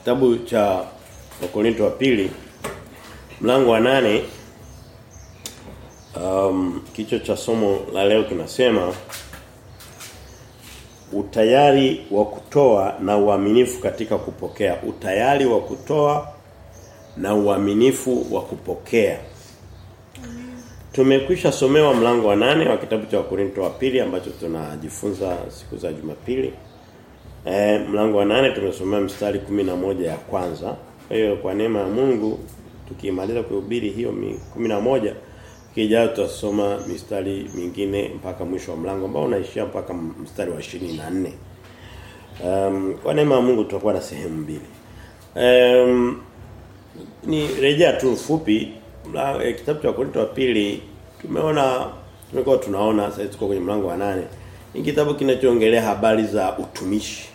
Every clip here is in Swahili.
kitabu cha Wakorinto wa pili mlango wa nane. Um, kichwa cha somo la leo kinasema utayari wa kutoa na uaminifu katika kupokea. Utayari wa kutoa na uaminifu wa kupokea. Tumekwisha somewa mlango wa nane wa kitabu cha Wakorinto wa pili ambacho tunajifunza siku za Jumapili. E, mlango wa nane tumesomea mstari kumi na moja ya kwanza. Kwa hiyo kwa neema ya Mungu tukimaliza kuhubiri hiyo moja kijao tutasoma mistari mingine mpaka mwisho wa mlango ambao unaishia mpaka mstari wa 24. Um, kwa neema ya Mungu tutakuwa na sehemu mbili. Um, ni rejea tu fupi eh, kitabu cha Korinto wa pili tumeona tumekuwa tunaona sasa tuko kwenye mlango wa nane ni kitabu kinachoongelea habari za utumishi.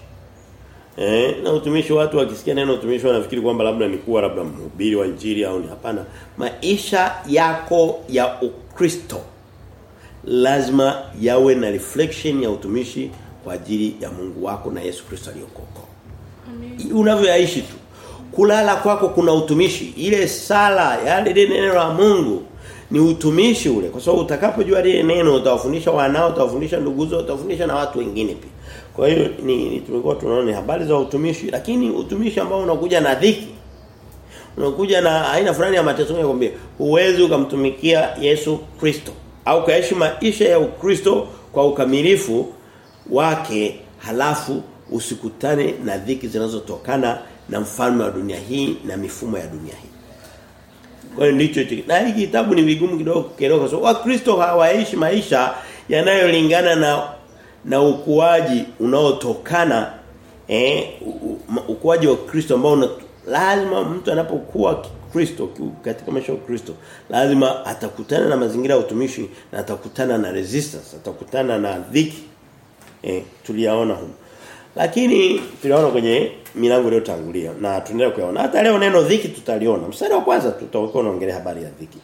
Eh na utumishi watu wakisikia neno utumishi wanafikiri kwamba labda ni kuwa labda mhubiri wa injili au ni hapana. Maisha yako ya ukristo lazima yawe na reflection ya utumishi kwa ajili ya Mungu wako na Yesu Kristo aliyokuokoa unavyoishi tu kulala kwako kuna utumishi. Ile sala yale neno la Mungu ni utumishi ule kwa sababu utakapojua lile neno utawafundisha wanao utawafundisha nduguzo utawafundisha na watu wengine pia kwa hiyo ni, ni tumekuwa tunaona habari za utumishi lakini utumishi ambao unakuja na dhiki unakuja na aina fulani ya mateso kwambia huwezi ukamtumikia Yesu Kristo au kaishi maisha ya Ukristo kwa ukamilifu wake halafu usikutane na dhiki zinazotokana na mfalme wa dunia hii na mifumo ya dunia hii. Kwa hiyo ndicho na hiki kitabu ni vigumu kidogo kukeroka. So Wakristo hawaishi maisha yanayolingana na na ukuaji unaotokana eh ukuaji wa Kristo ambao lazima mtu anapokuwa Kristo katika maisha ya Kristo lazima atakutana na mazingira ya utumishi na atakutana na resistance atakutana na dhiki eh tuliyaona huko lakini tuliona kwenye milango iliyotangulia na tunaendelea kuyaona. Hata leo neno dhiki tutaliona. Mstari wa kwanza tutakuwa tunaongelea habari ya dhiki.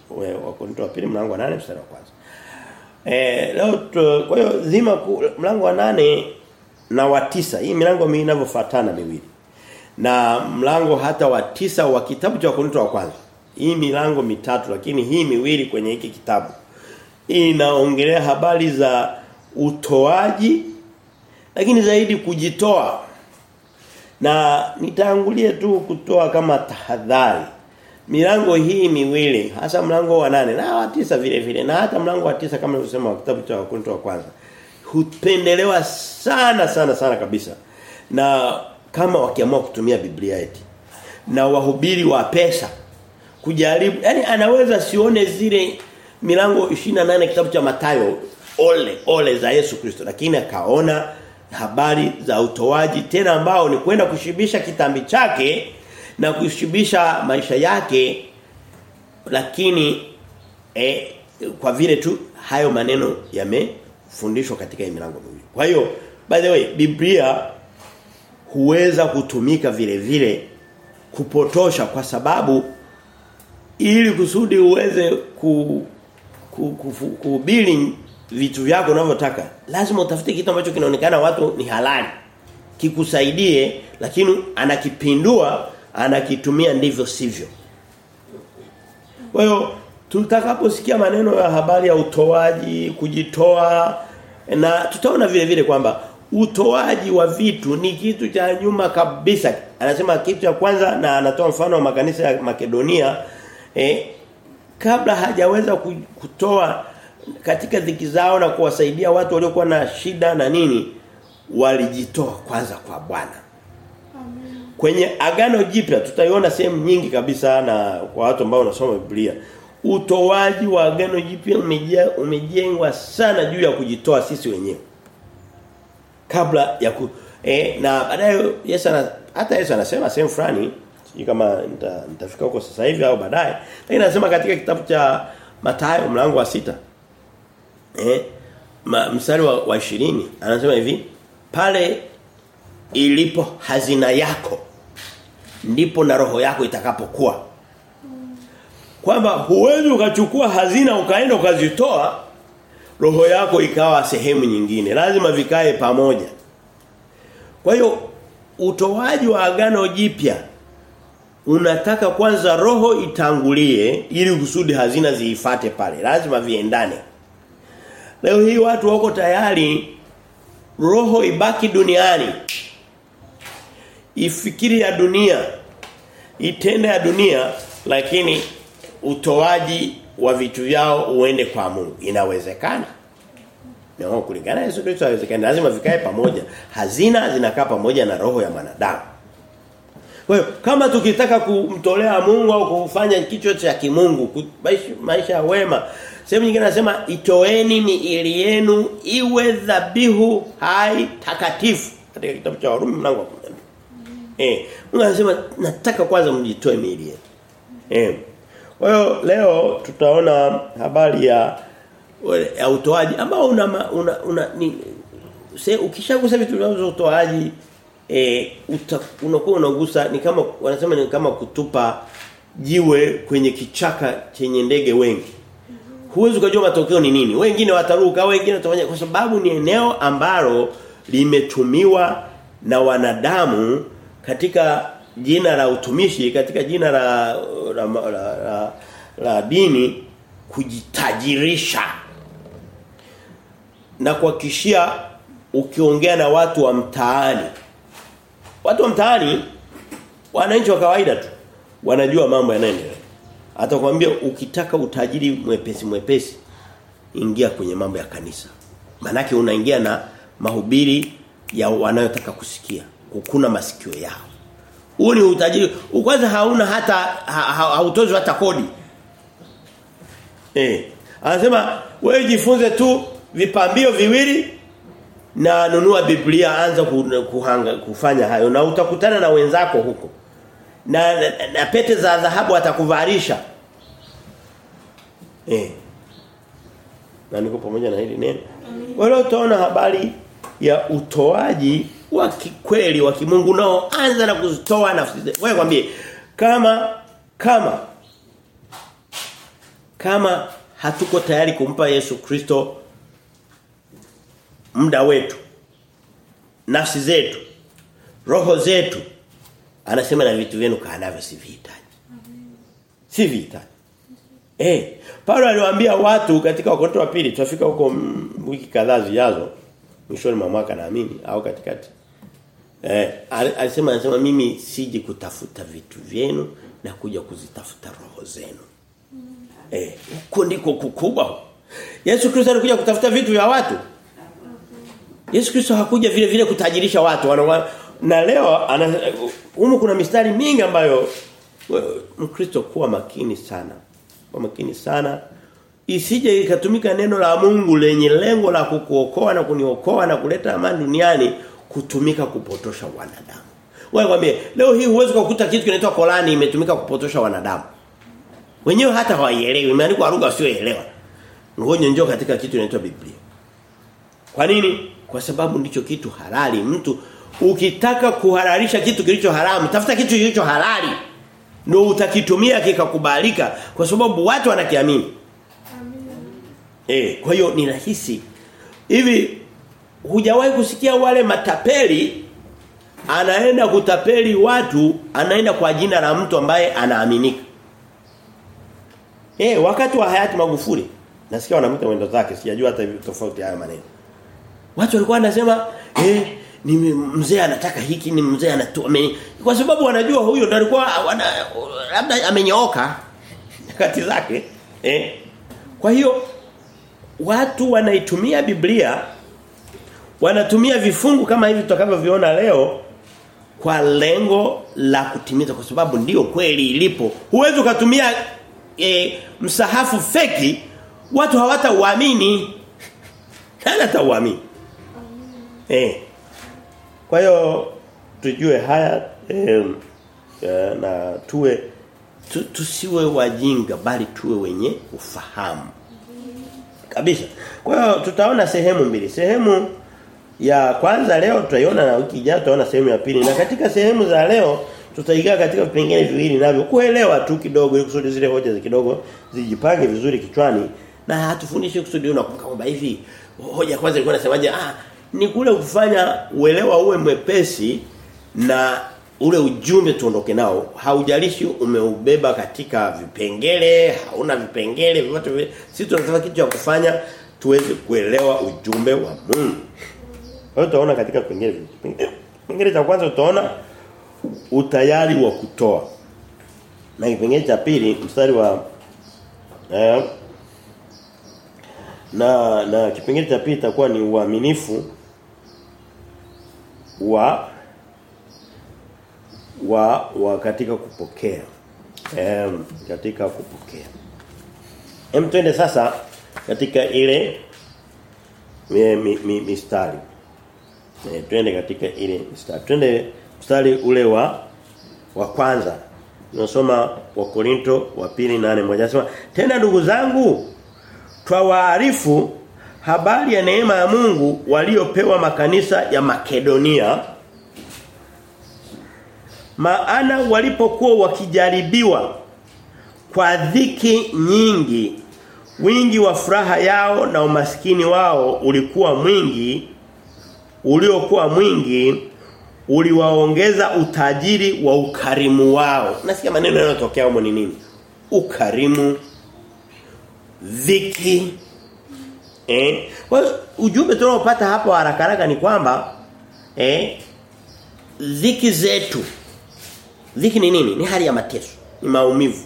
Wakorintho wa pili mlango wa 8 mstari wa kwanza. Eh leo kwa hiyo dhima mlango wa nane na wa tisa hii milango mimi inavyofuatana miwili. Na mlango hata wa tisa wa kitabu cha Wakorintho wa kwanza. Hii milango mitatu lakini hii miwili kwenye hiki kitabu inaongelea habari za utoaji lakini zaidi kujitoa. Na nitangulie tu kutoa kama tahadhari. Milango hii miwili hasa mlango wa nane na wa tisa vile vile na hata mlango wa tisa kama nilivyosema wa kitabu cha Wakorintho wa kwanza. Hupendelewa sana sana sana kabisa. Na kama wakiamua kutumia Biblia eti. Na wahubiri wa pesa. Kujaribu yani anaweza sione zile milango 28 kitabu cha Mathayo ole ole za Yesu Kristo. Lakini akaona habari za utoaji tena ambao ni kwenda kushibisha kitambi chake na kushibisha maisha yake lakini eh, kwa vile tu hayo maneno yamefundishwa katika milango miwili. Kwa hiyo by the way Biblia huweza kutumika vile vile kupotosha kwa sababu ili kusudi uweze ku kuhubiri ku, ku, vitu vyako unavyotaka lazima utafute kitu ambacho kinaonekana watu ni halali kikusaidie lakini anakipindua anakitumia ndivyo sivyo. Kwa hiyo tutakaposikia maneno ya habari ya utoaji kujitoa na tutaona vile vile kwamba utoaji wa vitu ni kitu cha nyuma kabisa. Anasema kitu cha kwanza na anatoa mfano wa makanisa ya Makedonia eh, kabla hajaweza kutoa katika dhiki zao na kuwasaidia watu waliokuwa na shida na nini walijitoa kwanza kwa Bwana. Kwenye agano jipya tutaiona sehemu nyingi kabisa na kwa watu ambao wanasoma Biblia. Utoaji wa agano jipya umejengwa sana juu ya kujitoa sisi wenyewe. Kabla ya ku eh, na baadaye Yesu ana, hata Yesu anasema sehemu fulani sijui kama nita, nitafika huko sasa hivi au baadaye. Lakini anasema katika kitabu cha Mathayo mlango wa sita eh mstari wa, wa 20 anasema hivi pale ilipo hazina yako ndipo na roho yako itakapokuwa kwamba huwezi ukachukua hazina ukaenda ukazitoa roho yako ikawa sehemu nyingine lazima vikae pamoja kwa hiyo utoaji wa agano jipya unataka kwanza roho itangulie ili kusudi hazina ziifate pale. Lazima viendane. Leo hii watu wako tayari roho ibaki duniani. Ifikiri ya dunia. Itende ya dunia lakini utoaji wa vitu vyao uende kwa Mungu. Inawezekana. Na No, kulingana na Yesu Kristo haiwezekani. Lazima vikae pamoja. Hazina zinakaa pamoja na roho ya mwanadamu. Kwa hiyo kama tukitaka kumtolea Mungu au kufanya kichwa cha kimungu, maisha, ya wema, sehemu nyingine anasema itoeni miili yenu iwe dhabihu hai takatifu katika kitabu cha Warumi mlango wa 12. Eh, Mungu anasema nataka kwanza mjitoe miili yenu. Eh. Kwa hiyo leo tutaona habari ya ya utoaji ambao una una, una ni se, ukishagusa vitu vya utoaji eh unakuwa unagusa ni kama wanasema ni kama kutupa jiwe kwenye kichaka chenye ndege wengi. Huwezi kujua matokeo ni nini. Wengine wataruka, wengine watafanya kwa sababu ni eneo ambalo limetumiwa na wanadamu katika jina la utumishi, katika jina la la, la, la, la dini kujitajirisha. Na kuhakishia ukiongea na watu wa mtaani Watu wa mtaani wananchi wa kawaida tu wanajua mambo yanayoendelea. Atakwambia ukitaka utajiri mwepesi mwepesi ingia kwenye mambo ya kanisa. Manake unaingia na mahubiri ya wanayotaka kusikia. Kukuna masikio yao. Huu ni utajiri. Kwanza hauna hata hautozi ha, hata kodi. Eh. Anasema wewe jifunze tu vipambio viwili na nunua Biblia anza kuhanga, kufanya hayo na utakutana na wenzako huko. Na, na, na pete za dhahabu atakuvalisha. Eh. Na niko pamoja na hili neno. Kwa hiyo utaona habari ya utoaji wa kikweli wa kimungu nao anza na kuzitoa nafsi. Wewe kwambie kama kama kama hatuko tayari kumpa Yesu Kristo muda wetu nafsi zetu roho zetu anasema na vitu vyenu kaanavyo si vihitaji si vihitaji eh Paulo aliwaambia watu katika wakoto wa pili tutafika huko wiki kadhaa zijazo mwishoni mwa mwaka naamini au katikati. Eh alisema anasema mimi siji kutafuta vitu vyenu na kuja kuzitafuta roho zenu. Eh huko ndiko kukubwa. Yesu Kristo alikuja kutafuta vitu vya watu Yesu Kristo hakuja vile vile kutajirisha watu wana, na leo ana humu kuna mistari mingi ambayo Mkristo kuwa makini sana. Kuwa makini sana. Isije ikatumika neno la Mungu lenye lengo la kukuokoa na kuniokoa na kuleta amani duniani kutumika kupotosha wanadamu. Wewe kwambie leo hii huwezi kukuta kitu kinaitwa Korani imetumika kupotosha wanadamu. Wenyewe hata hawaielewi, imeandikwa lugha sioelewa. Ngoja njoo katika kitu kinaitwa Biblia. Kwa nini? Kwa sababu ndicho kitu halali. Mtu ukitaka kuhalalisha kitu kilicho haramu, tafuta kitu kilicho halali. Ndio utakitumia kikakubalika kwa sababu watu wanakiamini. Eh, kwa hiyo ni rahisi. Hivi hujawahi kusikia wale matapeli anaenda kutapeli watu, anaenda kwa jina la mtu ambaye anaaminika. Eh, wakati wa hayati Magufuli nasikia wanamta mwendo zake, sijajua hata tofauti haya maneno. Watu walikuwa wanasema eh ni mzee anataka hiki ni mzee anatoa kwa sababu wanajua huyo ndo alikuwa labda amenyooka nyakati zake eh. Kwa hiyo watu wanaitumia Biblia wanatumia vifungu kama hivi tutakavyoviona leo kwa lengo la kutimiza kwa sababu ndio kweli ilipo. Huwezi ukatumia e, msahafu feki watu hawatauamini hana tauamini eh. Kwa hiyo tujue haya eh, eh, na tuwe tu, tusiwe wajinga bali tuwe wenye ufahamu. Kabisa. Kwa hiyo tutaona sehemu mbili. Sehemu ya kwanza leo tutaiona na wiki ijayo tutaona sehemu ya pili. Na katika sehemu za leo tutaigaa katika vipengele viwili navyo. Kuelewa tu kidogo ili kusudi zile hoja kidogo zijipange vizuri kichwani. Na hatufundishi kusudi unakumbuka kwamba hivi hoja kwanza ilikuwa inasemaje? Ah ni kule kufanya uelewa uwe mwepesi na ule ujumbe tuondoke nao. Haujalishi umeubeba katika vipengele hauna vipengele vyote sisi tunataka kitu cha kufanya tuweze kuelewa ujumbe wa Mungu. Leo tutaona utaona katika vipengele kipengele cha kwanza utaona utayari wa kutoa. Na kipengele cha pili mstari wa eh, na na kipengele cha pili itakuwa ni uaminifu wa wa wa katika kupokea. Em katika kupokea. Hem twende sasa katika ile mi, mi, mi, mistari. E, twende katika ile mistari. Twende mstari ule wa wa kwanza. Tunasoma wa Korinto wa pili nane moja Anasema tena ndugu zangu twawaarifu habari ya neema ya Mungu waliopewa makanisa ya Makedonia. Maana walipokuwa wakijaribiwa kwa dhiki nyingi wingi wa furaha yao na umaskini wao ulikuwa mwingi uliokuwa mwingi uliwaongeza utajiri wa ukarimu wao. Nasikia maneno yanayotokea humo ni nini? Ukarimu dhiki eh? Kwa ujumbe tunaopata hapo haraka haraka ni kwamba eh dhiki zetu. Dhiki ni nini? Ni hali ya mateso ni maumivu.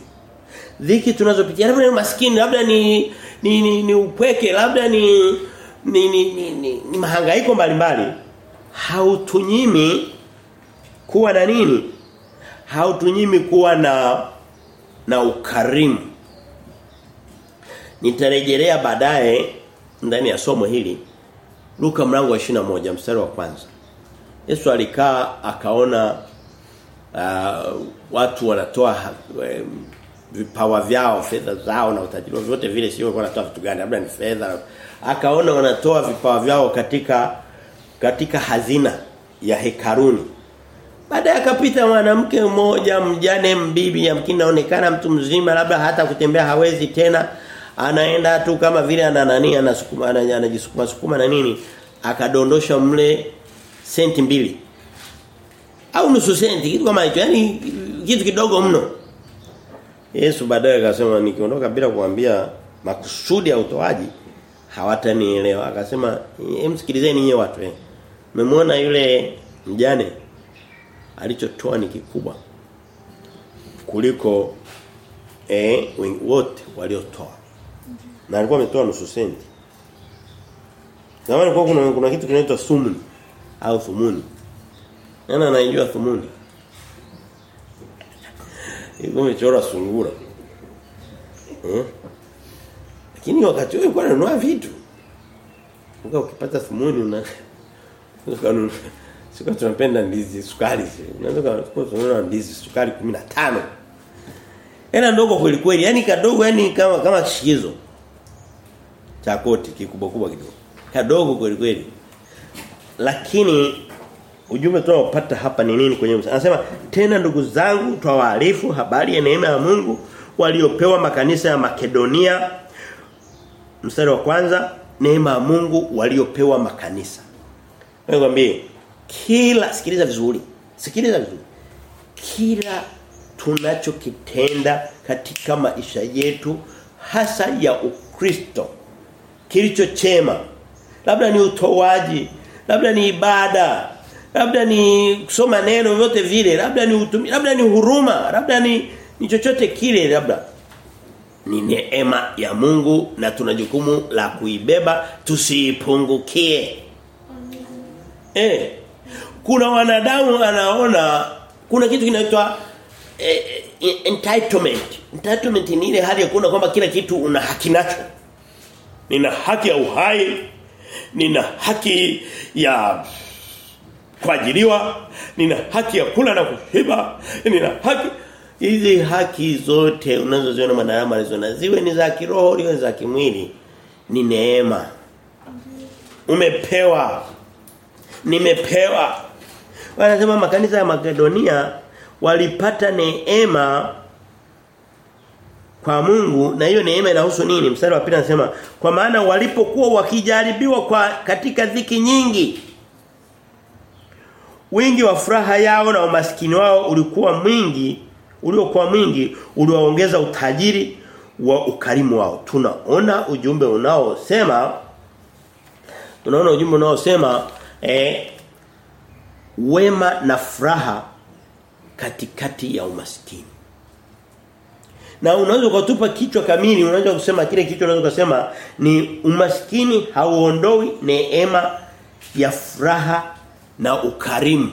Dhiki tunazopitia labda ni maskini labda ni ni, ni, ni upweke labda ni ni ni, ni, ni, ni mahangaiko mbalimbali. Hautunyimi kuwa na nini? Hautunyimi kuwa na na ukarimu. Nitarejelea baadaye ndani ya somo hili Luka mlango wa moja mstari wa kwanza. Yesu alikaa akaona uh, watu wanatoa um, vipawa vyao fedha zao na utajiri wote vile sio wanatoa vitu gani labda ni fedha. Akaona wanatoa vipawa vyao katika katika hazina ya hekaruni. Baadaye akapita mwanamke mmoja mjane mbibi yamkini naonekana mtu mzima labda hata kutembea hawezi tena anaenda tu kama vile ana nani anasukuma anajisukuma sukuma na nini akadondosha mle senti mbili. Au nusu senti kitu kama hicho yani kitu kidogo mno. Yesu baadaye akasema nikiondoka bila kuambia makusudi ya utoaji hawatanielewa. Akasema msikilizeni nyie watu eh. Mmemwona yule mjane alichotoa ni kikubwa kuliko eh wote waliotoa na alikuwa ametoa nusu senti Zamani kwa kuna kuna kitu kinaitwa sumuni au thumuni. Nani anaijua thumuni? Iko imechora sungura. Eh? Lakini wakati wewe kwa unanunua vitu. Uka ukipata thumuni una kanu Sika tunapenda ndizi sukari. Unaweza kununua ndizi sukari 15. Hela ndogo kweli kweli, yani kadogo yani kama kama kishikizo. Cha koti kikubwa kubwa kidogo. Kadogo kweli kweli. Lakini ujumbe tunaopata hapa ni nini kwenye anasema tena ndugu zangu twawaarifu habari ya neema ya Mungu waliopewa makanisa ya Makedonia mstari wa kwanza neema ya Mungu waliopewa makanisa Nikwambie kila sikiliza vizuri sikiliza vizuri kila tunachokitenda katika maisha yetu hasa ya Ukristo. Kilicho chema. Labda ni utoaji labda ni ibada labda ni kusoma neno vyote vile labda ni utumi, labda ni huruma labda ni ni chochote kile labda. Ni neema ya Mungu na tuna jukumu la kuibeba tusiipungukie. Eh. Kuna wanadamu anaona kuna kitu kinaitwa eh, entitlement. Entitlement ni ile hali ya kuona kwamba kila kitu una haki nacho. Nina haki ya uhai nina haki ya kuajiriwa nina haki ya kula na kushiba nina haki. Hizi haki zote unazoziona mwanadamu alizona ziwe ni za kiroho au za kimwili ni neema. Umepewa. Nimepewa. Wanasema makanisa ya Makedonia walipata neema kwa Mungu na hiyo neema inahusu nini mstari wa pili anasema kwa maana walipokuwa wakijaribiwa kwa katika dhiki nyingi wingi wa furaha yao na umaskini wao ulikuwa mwingi uliokuwa mwingi uliwaongeza utajiri wa ukarimu wao. Tunaona ujumbe unaosema tunaona ujumbe unaosema eh, wema na furaha katikati ya umaskini. Na unaweza ukatupa kichwa kamili, unaweza kusema kile kichwa unaweza kusema ni umaskini hauondoi neema ya furaha na ukarimu.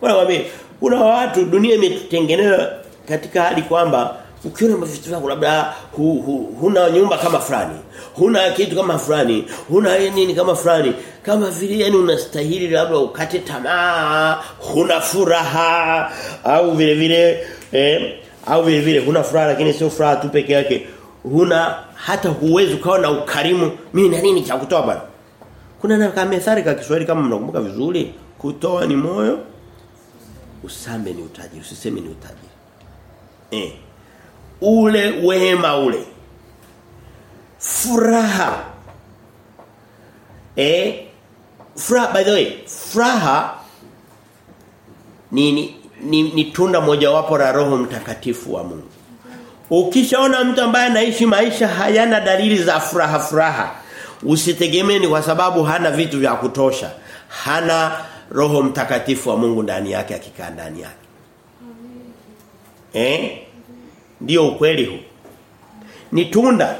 Bwana waambie, kuna watu dunia imetengenezwa katika hali kwamba ukiona vitu vyako labda hu, hu, huna nyumba kama fulani, huna kitu kama fulani, huna nini kama fulani, kama vile yani unastahili labda ukate tamaa, huna furaha au vile vile eh, au vile vile huna furaha lakini sio furaha tu peke yake. Huna hata huwezi ukawa na ukarimu, mimi na nini cha kutoa bwana. Kuna na kama methali kwa Kiswahili kama mnakumbuka vizuri, kutoa ni moyo, usambe ni utajiri, usiseme ni utajiri. Eh. Ule wema ule. Furaha. Eh? Furaha by the way, furaha ni ni, ni, ni tunda mojawapo la Roho Mtakatifu wa Mungu. Ukishaona mtu ambaye anaishi maisha hayana dalili za furaha furaha, usitegemee ni kwa sababu hana vitu vya kutosha. Hana Roho Mtakatifu wa Mungu ndani yake akikaa ndani yake. Eh? Ndio ukweli huu. Ni tunda.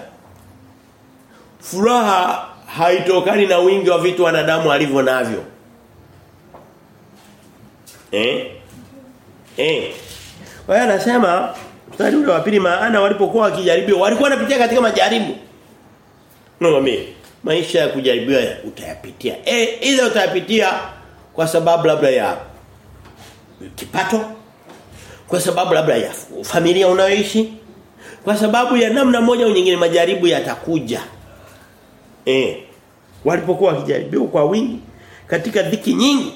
Furaha haitokani na wingi wa vitu wanadamu alivyo navyo. Eh? Eh. Kwa hiyo anasema mstari ule wa pili maana walipokuwa wakijaribiwa walikuwa wanapitia katika majaribu. Ngombe maisha ya kujaribiwa utayapitia. Eh, ile utayapitia kwa sababu labda ya kipato, kwa sababu labda ya familia unayoishi, kwa sababu ya namna moja au nyingine majaribu yatakuja. Eh. Walipokuwa wakijaribiwa kwa wingi katika dhiki nyingi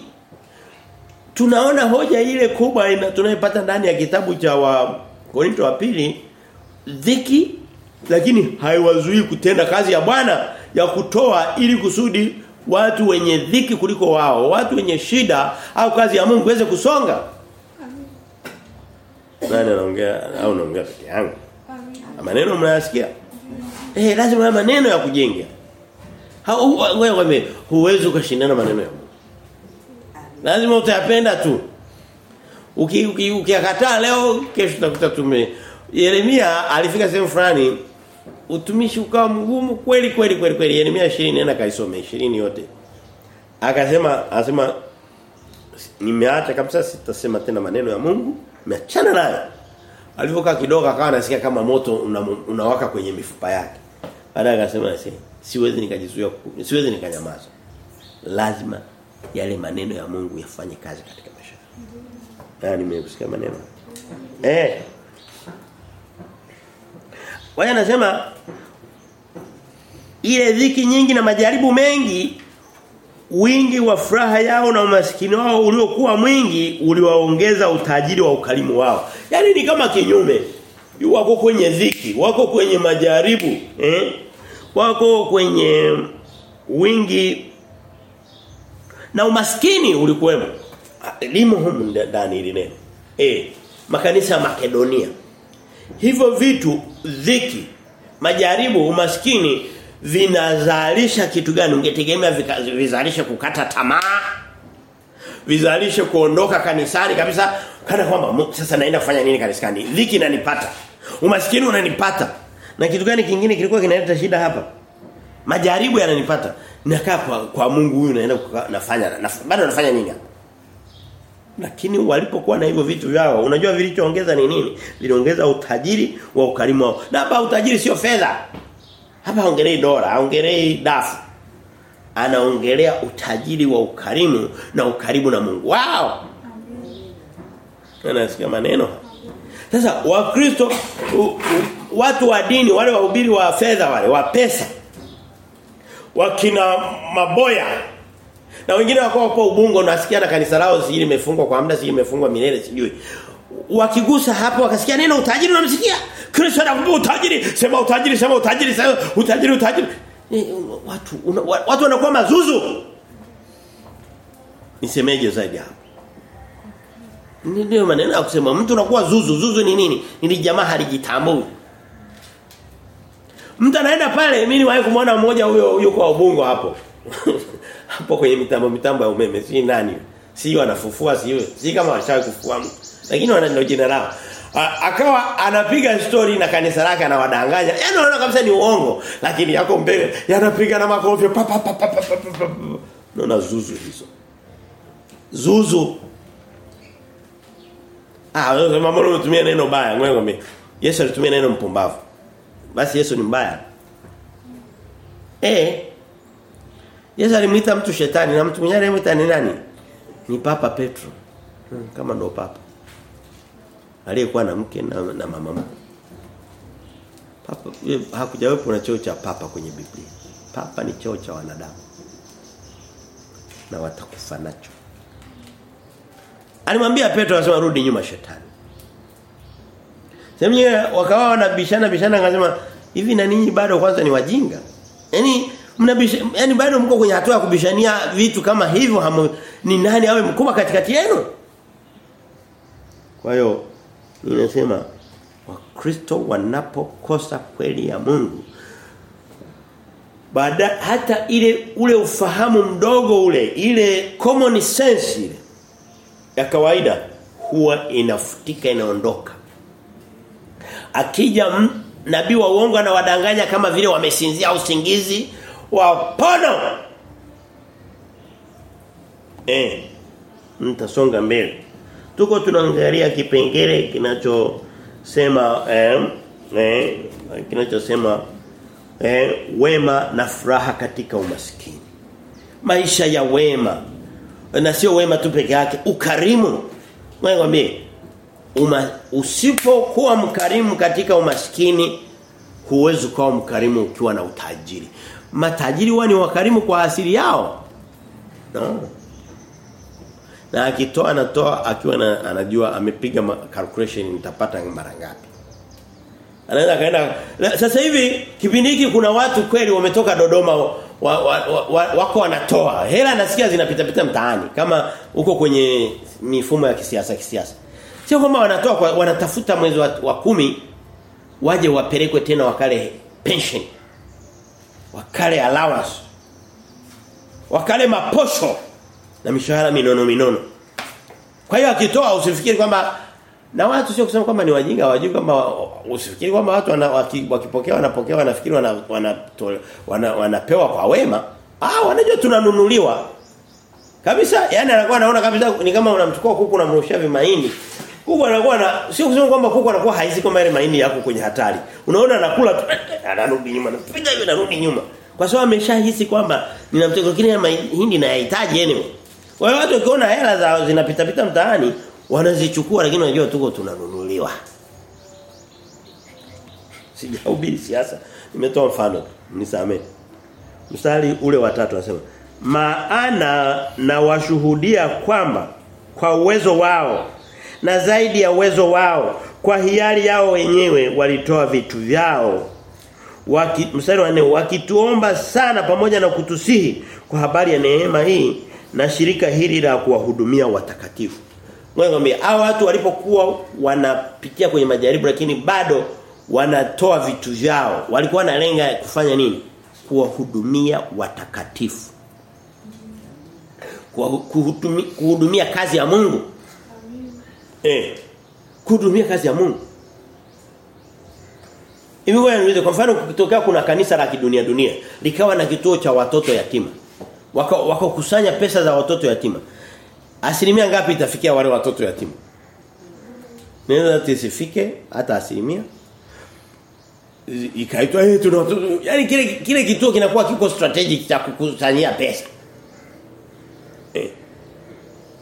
tunaona hoja ile kubwa ina tunayopata ndani ya kitabu cha wa Korinto wa pili dhiki lakini haiwazuii kutenda kazi ya Bwana ya kutoa ili kusudi watu wenye dhiki kuliko wao, watu wenye shida au kazi ya Mungu iweze kusonga. Nani anaongea au naongea peke yangu? Maneno mnayasikia? Eh lazima maneno ya kujenga. Wewe huwezi ukashindana maneno ya Mungu. Lazima utayapenda tu. Uki leo kesho utakuta tume Yeremia alifika sehemu fulani utumishi ukawa mgumu kweli kweli kweli kweli Yeremia 20 nenda kaisome 20 yote. Akasema anasema nimeacha kabisa sitasema tena maneno ya Mungu, nimeachana nayo. Alivoka kidogo akawa anasikia kama moto unawaka una kwenye mifupa yake. Baadaye akasema siwezi nikajizuia siwezi nikanyamaza. Lazima yale maneno ya Mungu yafanye kazi katika maisha. yangu na nimekusikia maneno. Eh. Waya anasema ile dhiki nyingi na majaribu mengi wingi wa furaha yao na umasikini wao uliokuwa mwingi uliwaongeza utajiri wa ukarimu wao. Yaani ni kama kinyume. Wako kwenye dhiki, wako kwenye majaribu, eh? Wako kwenye wingi na umaskini ulikuwemo. Limo humu ndani ile neno. Eh, makanisa ya Makedonia. Hivyo vitu dhiki, majaribu, umaskini vinazalisha kitu gani? Ungetegemea vizalishe kukata tamaa. Vizalishe kuondoka kanisani kabisa kana kwamba sasa naenda kufanya nini kanisani? Dhiki inanipata. Umaskini unanipata. Na kitu gani kingine kilikuwa kinaleta shida hapa? Majaribu yananipata. Nakaa kwa, kwa Mungu huyu naenda nafanya na, bado nafanya nini? Lakini walipokuwa na hivyo vitu vyao, unajua vilichoongeza ni nini? Viliongeza utajiri wa ukarimu wao. Na hapa utajiri sio fedha. Hapa ongelei dola, ongelei dafu. Anaongelea utajiri wa ukarimu na ukaribu na Mungu. Wow! Anasikia maneno. Sasa Wakristo watu wa dini wale wahubiri wa fedha wale wa pesa wakina maboya na wengine wako hapo ubungo nasikia na kanisa lao sijui limefungwa kwa muda sijui limefungwa milele sijui wakigusa hapo wakasikia neno utajiri unamsikia Kristo anakupa utajiri sema utajiri sema utajiri sema utajiri utajiri watu una, watu wanakuwa mazuzu Nisemeje zaidi hapo? Ndio maneno ya kusema mtu unakuwa zuzu. Zuzu ni nini? Ni jamaa halijitambui. Mtu anaenda pale mimi niwahi kumwona mmoja huyo yuko wa ubungo hapo. hapo kwenye mitambo mitambo ya umeme si nani? Si wanafufua si si kama washawahi kufua. Lakini wana ndio jina lao. Akawa anapiga story na kanisa lake anawadanganya. Yaani unaona kabisa ni uongo, lakini yako mbele yanapiga na makofi pa pa pa pa pa. pa. pa, pa. Naona zuzu hizo. Zuzu. Ah, mama mbona unatumia neno baya, ngoja ngwe. Yesu alitumia neno mpumbavu. Basi Yesu ni mbaya. Eh. Yesu alimuita mtu shetani na mtu mwingine alimuita ni nani? Ni Papa Petro. Hmm, kama ndo papa. Aliyekuwa na mke na, na mama mke. Papa hakujawepo na cheo cha papa kwenye Biblia. Papa ni cheo cha wanadamu. Na watakufa nacho. Alimwambia Petro asema rudi nyuma shetani. Sema wakawa wanabishana bishana akasema hivi na ninyi bado kwanza ni wajinga. Yaani mnabisha yani bado mko kwenye hatua ya kubishania vitu kama hivyo hamu, ni nani awe mkubwa katikati yenu? Kwa hiyo ninasema Wakristo wanapokosa kweli ya Mungu baada hata ile ule ufahamu mdogo ule ile common sense ile ya kawaida huwa inafutika inaondoka akija nabii wa uongo anawadanganya kama vile wamesinzia usingizi wa pono. Eh mtasonga mbele. Tuko tunaangalia kipengele kinachosema eh, eh kinachosema eh, wema na furaha katika umaskini maisha ya wema na sio wema tu peke yake ukarimu. Ngwambie uma usipokuwa mkarimu katika umaskini huwezi kuwa mkarimu ukiwa na utajiri. Matajiri huwa ni wakarimu kwa asili yao. No. na akitoa anatoa akiwa na, anajua amepiga calculation nitapata mara ngapi? Anaweza kaenda sasa hivi kipindi hiki kuna watu kweli wametoka Dodoma wa, wa, wa, wa, wako wanatoa. Hela nasikia zinapita pita mtaani kama uko kwenye mifumo ya kisiasa kisiasa sio kwamba wanatoa kwa, wanatafuta mwezi wa, wa kumi waje wapelekwe tena wakale pension wakale allowance wakale maposho na mishahara minono minono. Kwa hiyo akitoa usifikiri kwamba na watu sio kusema kwamba ni wajinga wajui kwamba usifikiri kwamba watu wana, wakipokea wanapokea wanafikiri wana, wana, wana, wanapewa kwa wema. Ah wanajua tunanunuliwa. Kabisa yani anakuwa anaona kabisa ni kama unamchukua kuku unamrushia vimaini kuku anakuwa na sio kusema kwamba kuku anakuwa haizi kwamba ile maini yako kwenye hatari unaona anakula tu anarudi nyuma anapiga hiyo anarudi nyuma kwa sababu ameshahisi kwamba ninamtego lakini ya mahindi nayahitaji anyway kwa hiyo watu wakiona hela zao zinapita pita mtaani wanazichukua lakini wanajua tuko tunanunuliwa. Sijahubiri siasa. Nimetoa mfano. Nisamee. Mstari ule wa tatu anasema maana na washuhudia kwamba kwa uwezo wao na zaidi ya uwezo wao kwa hiari yao wenyewe walitoa vitu vyao Waki, mstari wa 4 wakituomba sana pamoja na kutusihi kwa habari ya neema hii na shirika hili la kuwahudumia watakatifu Ngombe hao watu walipokuwa wanapitia kwenye majaribu lakini bado wanatoa vitu vyao. Walikuwa na lenga kufanya nini? Kuwahudumia watakatifu. Kuhudumia kazi ya Mungu. Eh. Kuhudumia kazi ya Mungu. Hivi wewe niulize kwa mfano kukitokea kuna kanisa la kidunia dunia likawa na kituo cha watoto yatima. Wako wakakusanya pesa za watoto yatima. Asilimia ngapi itafikia wale watoto yatima? Nenda tisifike hata asilimia. Ikaitwa eh tuna watoto. Yaani kile kile kituo kinakuwa kiko strategic cha kukusanyia pesa. Eh.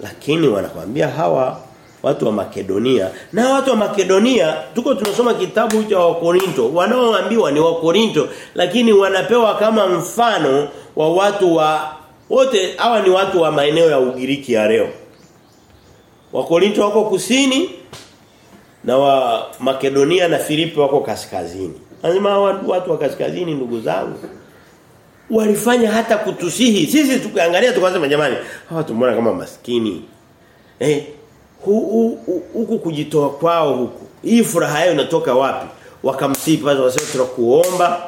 Lakini wanakwambia hawa watu wa Makedonia na watu wa Makedonia tuko tunasoma kitabu cha Wakorinto wanaoambiwa ni Wakorinto lakini wanapewa kama mfano wa watu wa wote hawa ni watu wa maeneo ya Ugiriki ya leo. Wakorinto wako kusini na wa Makedonia na Filipi wako kaskazini. Lazima watu wa kaskazini ndugu zangu walifanya hata kutusihi. Sisi tukiangalia tukasema jamani, hawa tumeona kama maskini. Eh, huku kujitoa kwao huku. Hii furaha yao inatoka wapi? Wakamsihi pale wasema tunakuomba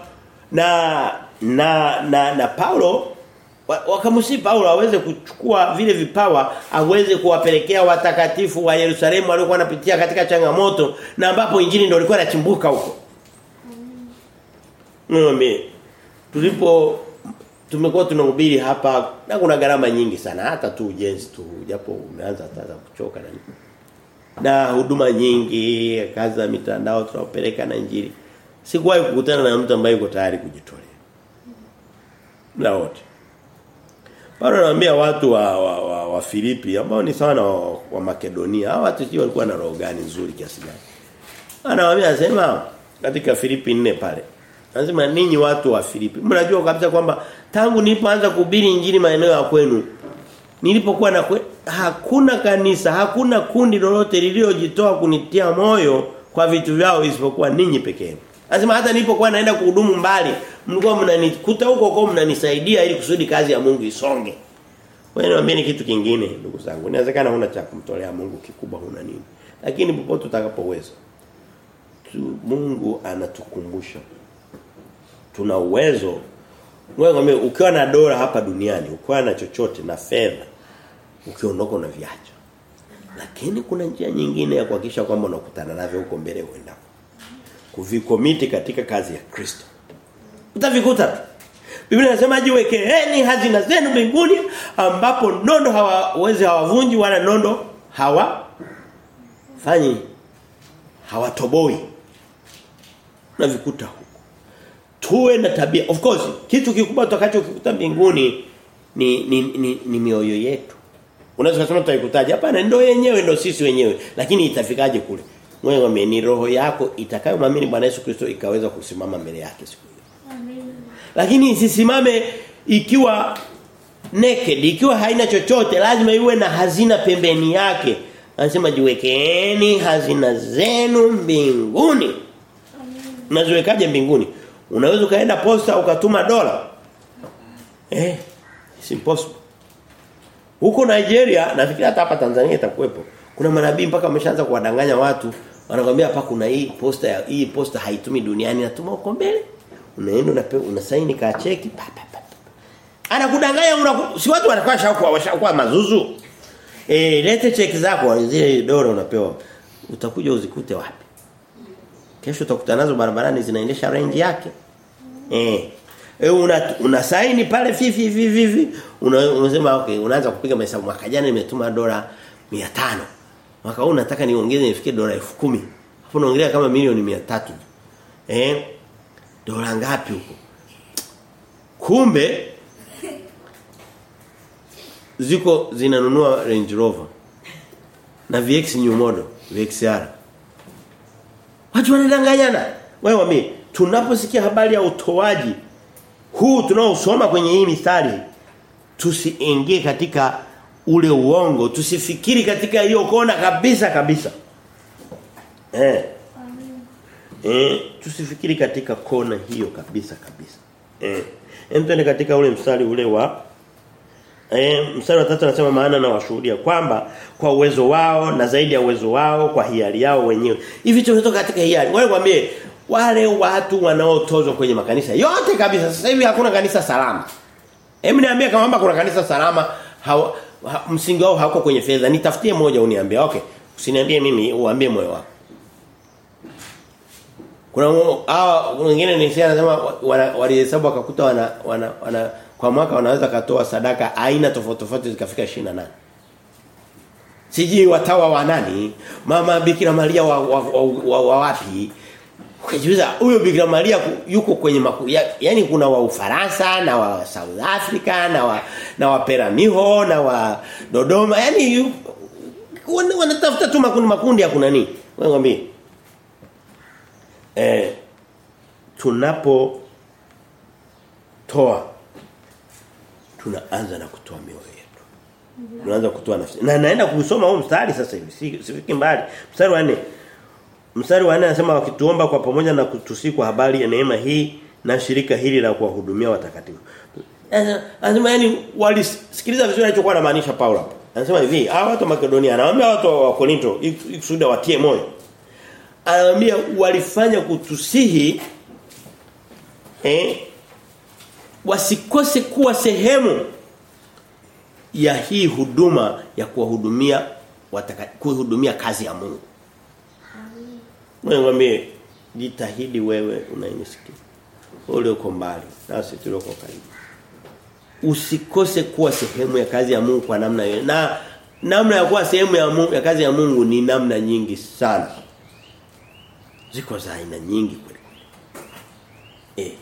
na na na na Paulo wakamsihi Paulo aweze kuchukua vile vipawa aweze kuwapelekea watakatifu wa Yerusalemu waliokuwa wanapitia katika changamoto na ambapo injili ndio ilikuwa inachimbuka huko. Mimi tulipo tumekuwa tunahubiri hapa na kuna gharama nyingi sana hata tu ujenzi tu japo umeanza hata kuchoka na na huduma nyingi kazi za mitandao tunapeleka na injili. Sikuwahi kukutana na mtu ambaye yuko tayari kujitolea. Na wote. Paulo anawaambia watu wa, wa, wa, wa Filipi ambao ni sawa wa, wa Makedonia hawa watu sio walikuwa na roho gani nzuri kiasi gani. Anawaambia anasema katika Filipi 4 pale Anasema ninyi watu wa Filipi. Mnajua kabisa kwamba tangu nilipoanza kuhubiri injili maeneo ya kwenu nilipokuwa na kwe, hakuna kanisa, hakuna kundi lolote lililojitoa kunitia moyo kwa vitu vyao isipokuwa ninyi pekee. Lazima hata nilipokuwa naenda kuhudumu mbali, mlikuwa mnanikuta huko huko mnanisaidia ili kusudi kazi ya Mungu isonge. Wewe niambie kitu kingine ndugu zangu. Inawezekana huna cha kumtolea Mungu kikubwa huna nini. Lakini popote utakapoweza Mungu anatukumbusha tuna uwezo wewe ukiwa na dola hapa duniani ukiwa na chochote na fedha ukiondoka unaviacha. Lakini kuna njia nyingine ya kuhakikisha kwamba unakutana navyo huko mbele uenda. kuvikomiti katika kazi ya Kristo. Utavikuta tu. Biblia inasema jiwekeeni hazina zenu mbinguni ambapo nondo hawawezi hawavunji wala nondo hawa fanyi hawatoboi. Unavikuta tuwe na tabia. Of course kitu kikubwa tutakachokikuta mbinguni ni ni, ni ni mioyo yetu. Unaweza kusema tutaikutaje? Hapana ndio yenyewe ndio sisi wenyewe. Lakini itafikaje kule? Wewe ni roho yako itakayomwamini Bwana Yesu Kristo ikaweza kusimama mbele yake siku hiyo. Amen. Lakini isisimame ikiwa naked ikiwa haina chochote. Lazima iwe na hazina pembeni yake. Anasema jiwekeeni hazina zenu mbinguni. Unaziwekaje mbinguni Unaweza ukaenda posta ukatuma dola. Eh, it's impossible. Huko Nigeria nafikiri hata hapa Tanzania itakuwepo. Kuna manabii mpaka wameshaanza kuwadanganya watu. Wanakuambia hapa kuna hii posta ya hii posta haitumi duniani natuma huko mbele. Unaenda unapewa unasaini ka cheki pa pa pa. Anakudanganya una si watu wanakuwa shauku washakuwa mazuzu. Eh lete cheki zako zile dola unapewa. Utakuja uzikute wapi? Kesho utakutana nazo barabarani zinaendesha range yake. Eh. E una una saini pale fifi fifi fifi unasema okay unaanza kupiga mahesabu mwaka jana nimetuma dola 500. Mwaka huu nataka niongeze nifikie dola 10,000. Hapo naongelea kama milioni 300. Eh? Dola ngapi huko? Kumbe ziko zinanunua Range Rover na VX new model, VXR. Watu wanadanganyana. Wewe mimi tunaposikia habari ya utoaji huu tunaosoma kwenye hii mithali tusiingie katika ule uongo, tusifikiri katika hiyo kona kabisa kabisa. Eh. Eh, tusifikiri katika kona hiyo kabisa kabisa. Eh. Hem katika ule mstari ule wa Eh mstari wa 3 anasema maana na washuhudia kwamba kwa uwezo wao na zaidi ya uwezo wao kwa hiari yao wenyewe. Hivi tunatoka katika hiari. Wale kwambie wale watu wanaotozwa kwenye makanisa yote kabisa sasa hivi hakuna kanisa salama. Hebu niambie kama kuna kanisa salama hawa, ha, msingi wao hauko kwenye fedha. Nitafutie moja uniambie. Okay. Usiniambie mimi uambie moyo wako. Kuna hawa wengine ni sasa anasema walihesabu wakakuta wana, wana, wana kwa mwaka wanaweza katoa sadaka aina tofauti tofauti zikafika 28. Siji watawa wa nani? Mama Bikira Maria wa, wa, wa, wa, wa wapi? Ukajiuliza huyo Bikira Maria yuko kwenye maku, ya, yani kuna wa Ufaransa na wa South Africa na wa na wa Peramiho na wa Dodoma yani wanatafuta tu makundi makundi ya kuna nini? Wewe ngambie. Eh tunapo toa tunaanza na kutoa mioyo yetu. Tunaanza kutoa nafsi. Na naenda kusoma huo mstari sasa hivi. Sifiki mbali. Mstari wa 4. Mstari wa 4 anasema wakituomba kwa pamoja na kutusi kwa habari ya neema hii na shirika hili la kuwahudumia watakatifu. Anasema yani walisikiliza vizuri alichokuwa anamaanisha Paulo hapo. Anasema hivi, hawa watu wa Makedonia, anawaambia watu wa Korinto ikusudi watie moyo. Anawaambia walifanya kutusihi eh wasikose kuwa sehemu ya hii huduma ya kuwahudumia kuhudumia kazi ya Mungu. Mwambie jitahidi wewe unayenisikia. Ule uko mbali nasi tulioko karibu. Usikose kuwa sehemu ya kazi ya Mungu kwa namna hiyo. Na namna ya kuwa sehemu ya Mungu ya kazi ya Mungu ni namna nyingi sana. Ziko za aina nyingi kweli. Eh.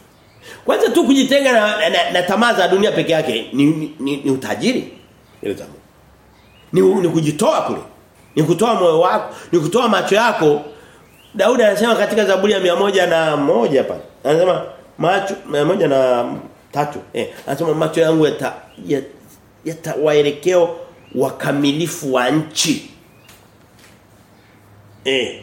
Kwanza tu kujitenga na, na, na tamaa za dunia peke yake ni, ni, ni, ni utajiri. Ni, ni kujitoa kule. Ni kutoa moyo wako, ni kutoa macho yako. Daudi anasema katika Zaburi ya mia moja na moja pale. Anasema macho moja na tatu eh anasema macho yangu yata yatawaelekeo yata wakamilifu wa nchi eh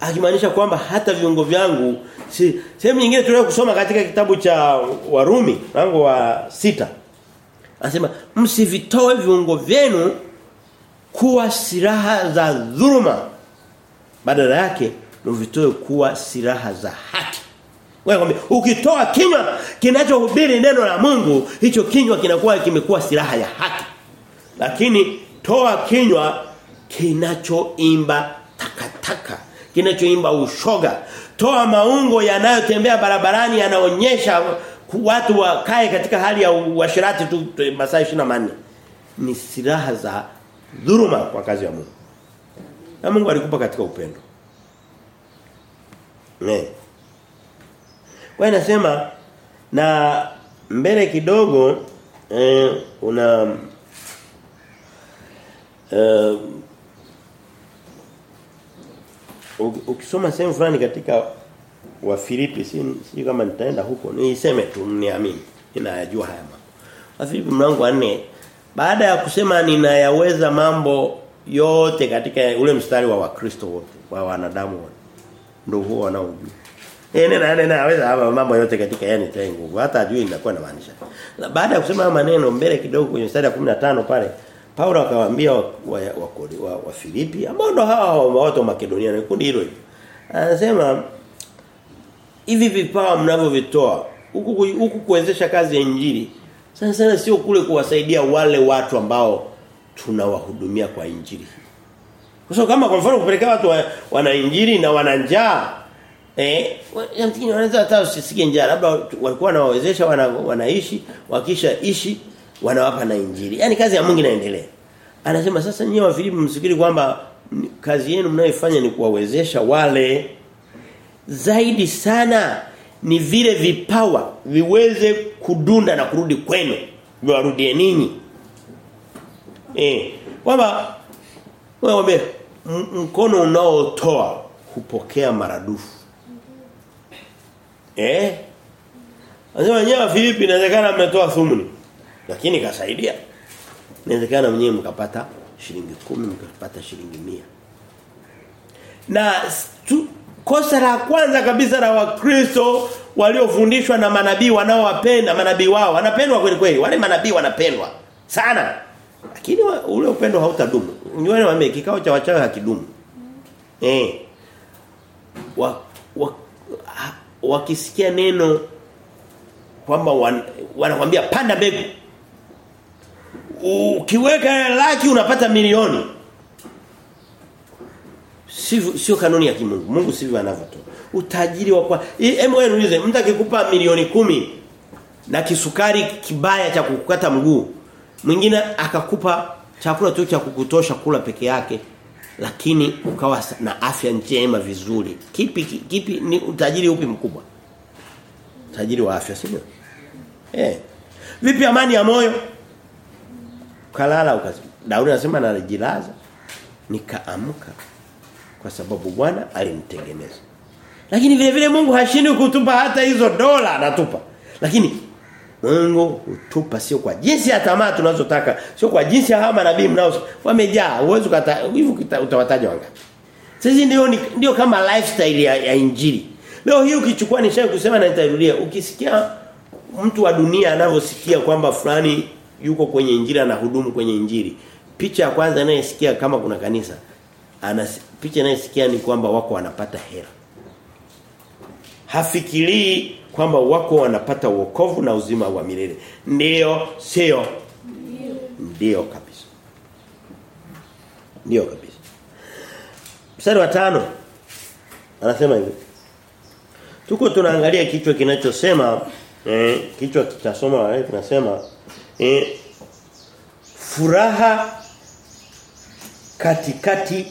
akimaanisha kwamba hata viungo vyangu si sehemu nyingine tunaweza kusoma katika kitabu cha Warumi mlango wa sita anasema msivitoe viungo vyenu kuwa silaha za dhuluma badala yake mvitoe kuwa silaha za haki wewe ukitoa kinywa kinachohubiri neno la Mungu, hicho kinywa kinakuwa kimekuwa silaha ya haki. Lakini toa kinywa kinachoimba kinachoimba ushoga. Toa maungo yanayotembea barabarani yanaonyesha watu wakae katika hali ya washirati tu masaa 24. Ni silaha za dhuruma kwa kazi ya Mungu. Na Mungu alikupa katika upendo. Ne. Kwa inasema na mbele kidogo eh, una eh, ukisoma sehemu fulani katika wa Filipi si, si kama nitaenda huko niiseme tu niamini ninayajua haya mambo. Wa Filipi mlango wa 4 baada ya kusema ninayaweza mambo yote katika ule mstari wa wakristo wote wa wanadamu wote ndio huo wanaojua Yeye nena nena aweza mambo yote katika tai nguvu hata ajui inakuwa na maanisha. Baada ya kusema maneno mbele kidogo kwenye mstari wa 15 pale Paulo akawaambia wa, wa, wa, wa, Filipi ambao ndo hawa watu wa Makedonia na kundi hilo. Anasema hivi vipawa mnavyovitoa huku huku kuwezesha kazi ya injili sana sana sio kule kuwasaidia wale watu ambao tunawahudumia kwa injili. Kwa sababu kama kwa mfano kupelekea watu wa, wana injili na wana njaa Eh, yamkini wanaweza hata usisikie njaa labda walikuwa wanawawezesha wana, wanaishi wakisha ishi wanawapa na injili. Yaani kazi ya Mungu inaendelea. Anasema sasa nyinyi wa Filipi msikiri kwamba kazi yenu mnayoifanya ni kuwawezesha wale zaidi sana ni vile vipawa viweze kudunda na kurudi kwenu. Viwarudie ninyi. Eh, kwamba wewe mkono unaotoa hupokea maradufu. Eh? Anasema nyewe Filipi inawezekana mmetoa thumuni. Lakini kasaidia. Inawezekana mwenyewe mkapata shilingi kumi mkapata shilingi mia. Na tu, kosa la kwanza kabisa la Wakristo waliofundishwa na manabii wanaowapenda manabii wao wanapendwa kweli kweli wale manabii wanapendwa sana. Lakini ule upendo hautadumu. Unyewe wame kikao cha wachawi hakidumu. Eh. Wa, wa, wakisikia neno kwamba wan, wanakwambia panda mbegu ukiweka laki unapata milioni. Sio sio kanuni ya kimungu. Mungu sivyo anavyotoa. Utajiri wa kwa hebu niulize mtu akikupa milioni kumi na kisukari kibaya cha kukata mguu mwingine akakupa chakula tu cha kukutosha kula peke yake lakini ukawa na afya njema vizuri. Kipi kipi ni utajiri upi mkubwa? Utajiri wa afya sio eh. Vipi amani ya moyo kalala ukazi Daudi anasema nalijilaza nikaamka kwa sababu Bwana alimtengeneza. Lakini vile vile Mungu hashindi kutupa hata hizo dola anatupa. Lakini Mungu hutupa sio kwa jinsi ya tamaa tunazotaka sio kwa jinsi ya hawa manabii mnao wamejaa uwezo kata hivi utawataja wangapi? Sisi ndio ndio kama lifestyle ya, ya injili. Leo hii ukichukua nishaye kusema na nitarudia. Ukisikia mtu wa dunia anavyosikia kwamba fulani yuko kwenye injili na hudumu kwenye injili. Picha ya kwanza anayesikia kama kuna kanisa. Ana picha anayesikia ni kwamba wako wanapata hela. Hafikirii kwamba wako wanapata wokovu na uzima wa milele. Ndio, sio? Ndio kabisa. Ndio kabisa. Mstari wa tano anasema hivi. Tuko tunaangalia kichwa kinachosema eh, kichwa kitasoma eh, kinasema eh, furaha katikati